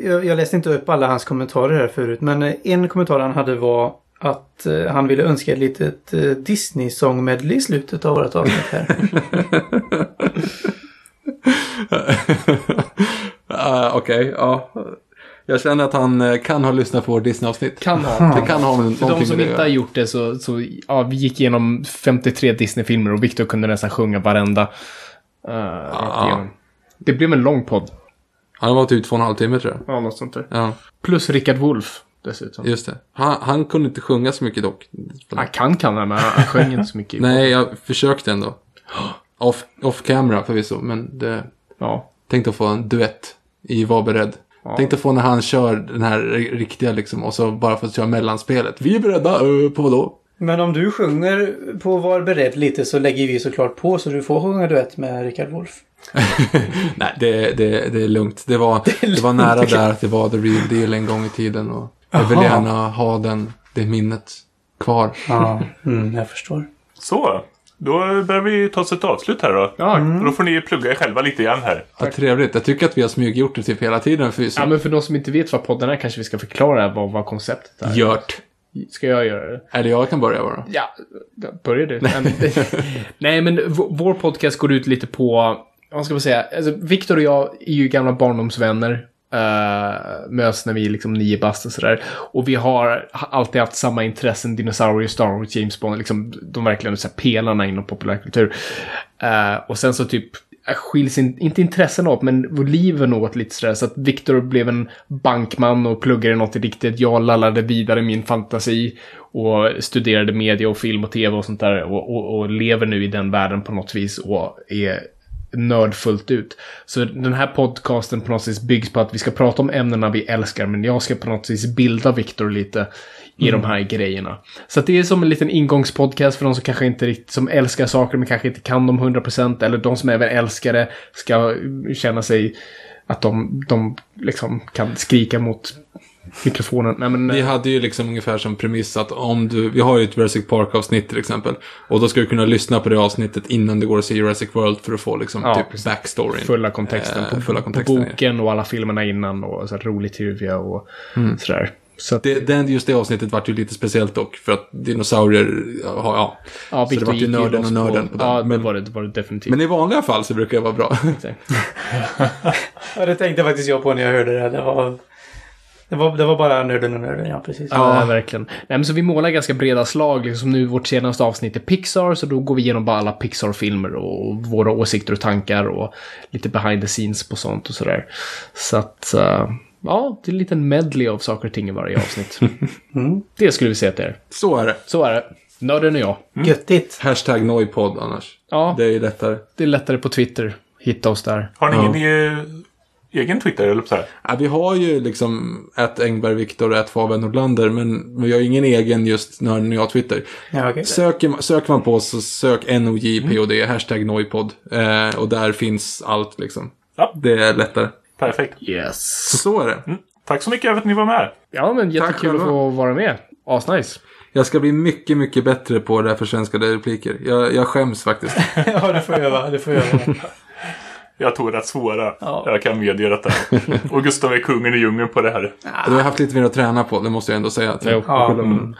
jag, jag läste inte upp alla hans kommentarer här förut, men eh, en kommentar han hade var att eh, han ville önska ett litet eh, Disney-sång-medley i slutet av vårt avsnitt här. uh, (laughs) Okej, ja. Jag känner att han eh, kan ha lyssnat på vårt Disney-avsnitt. Kan ha. Det kan ha med För de som inte har gjort det så, så ja, vi gick igenom 53 Disney-filmer och Victor kunde nästan sjunga varenda. Uh, rakt igenom. Det blev en lång podd. Han var typ två och en halv timme tror jag. Ja, något sånt där. Ja, Plus Rickard Wolff dessutom. just det. Han, han kunde inte sjunga så mycket dock. Han kan kan han, men han sjöng inte så mycket. (laughs) Nej, jag försökte ändå. (gasps) Off, off camera förvisso, men det... Ja. Tänkte att få en duett i Var beredd. Ja. Tänkte få när han kör den här riktiga liksom och så bara få köra mellanspelet. Vi är beredda, uh, på vadå? men om du sjunger på Var beredd lite så lägger vi såklart på så du får sjunga duett med Rickard Wolff. (laughs) Nej, det, det, det är lugnt. Det var, (laughs) det var nära där att det var the real deal en gång i tiden. Och jag vill gärna ha den, det minnet kvar. Ja, mm, jag förstår. Så, då börjar vi ta oss ett avslut här då. Ja. Och då får ni plugga er själva lite igen här. Ja, trevligt. Jag tycker att vi har smyggjort det typ hela tiden förvisso. ja, men för de som inte vet vad podden är kanske vi ska förklara vad, vad konceptet är. Gjort. Ska jag göra det? Eller jag kan börja bara. Ja, börjar du? (laughs) Nej, men, vår podcast går ut lite på, vad ska man säga, alltså, Viktor och jag är ju gamla barndomsvänner. Uh, möts när vi är liksom nio bast och sådär. Och vi har alltid haft samma intressen, dinosaurier, Star Wars, James Bond, liksom de verkligen så här, pelarna inom populärkultur. Uh, och sen så typ skiljs in, inte intressen åt, men liven åt lite sådär. Så att Viktor blev en bankman och pluggade något riktigt. Jag lallade vidare min fantasi och studerade media och film och tv och sånt där. Och, och, och lever nu i den världen på något vis och är nörd fullt ut. Så den här podcasten på något vis byggs på att vi ska prata om ämnena vi älskar, men jag ska på något vis bilda Viktor lite i de här grejerna. Så det är som en liten ingångspodcast för de som kanske inte riktigt, som älskar saker men kanske inte kan dem 100% eller de som även älskar det ska känna sig att de, de liksom kan skrika mot mikrofonen. Nej, men, Vi hade ju liksom ungefär som premiss att om du, vi har ju ett Jurassic Park-avsnitt till exempel. Och då ska du kunna lyssna på det avsnittet innan du går och ser Jurassic World för att få liksom Ja, typ backstoryn. fulla kontexten Eh, på, fulla på kontexten, ja. boken och alla filmerna innan och så här rolig trivia och sådär. Så att, Det, den, just det avsnittet vart ju lite speciellt dock, för att dinosaurier, ja, ja. ja, så det vart ju nörden och nörden på den. Ja, det Men- var det, det var det definitivt. Men i vanliga fall så brukar det vara bra. (laughs) Ja, det tänkte faktiskt jag på när jag hörde det. här. Det var Det var, det var bara nörden och nörden, ja precis. Ja, verkligen. Nej, men så vi målar ganska breda slag. Liksom nu vårt senaste avsnitt är Pixar, så då går vi igenom bara alla Pixar-filmer och våra åsikter och tankar och lite behind the scenes på sånt och sådär. Så att, eh, ja, det är en liten medley av saker och ting i varje avsnitt. (laughs) Det skulle vi säga att det är. Så är det. Så är det. Nörden och jag. Göttigt. Hashtag Noipod annars. Ja, Det är ju lättare. det är lättare på Twitter. Hitta oss där. Har ni ingen eh, egen Twitter? Eller så här? Ja, vi har ju liksom ett Engberg Viktor och ett Fabian Nordlander, men vi har ingen egen just Nörden och jag Twitter. Ja, okej. Söker, man- söker man på så sök NOJPOD, hashtag Noipod. Eh, och där finns allt liksom. Ja. Det är lättare. Perfekt. Yes. Så så är det. Tack så mycket för att ni var med. Ja, men jättekul att få vara med. Asnice. Jag ska bli mycket, mycket bättre på det här försvenskade repliker. Jag, jag skäms faktiskt. (laughs) ja, det får jag öva. Det får jag öva. Jag tog rätt svåra. Ja. Jag kan medge detta. (laughs) Och Gustav är kungen i djungeln på det här. Du har haft lite mer att träna på, det måste jag ändå säga. Jo. Ja, mm.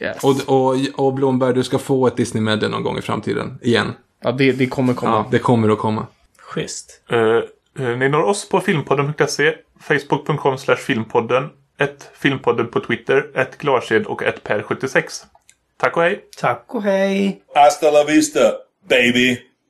Yes. Och, och, och Blomberg, du ska få ett Disney Medley någon gång i framtiden. Igen. Ja, det, det kommer komma. Ja, det kommer att komma. Schysst. Eh, ni når oss på filmpodden.se, facebook.com slash filmpodden, ett filmpodden på Twitter, ett Glarsed och ett Per76. Tack och hej! Tack och hej. Hasta la vista, baby.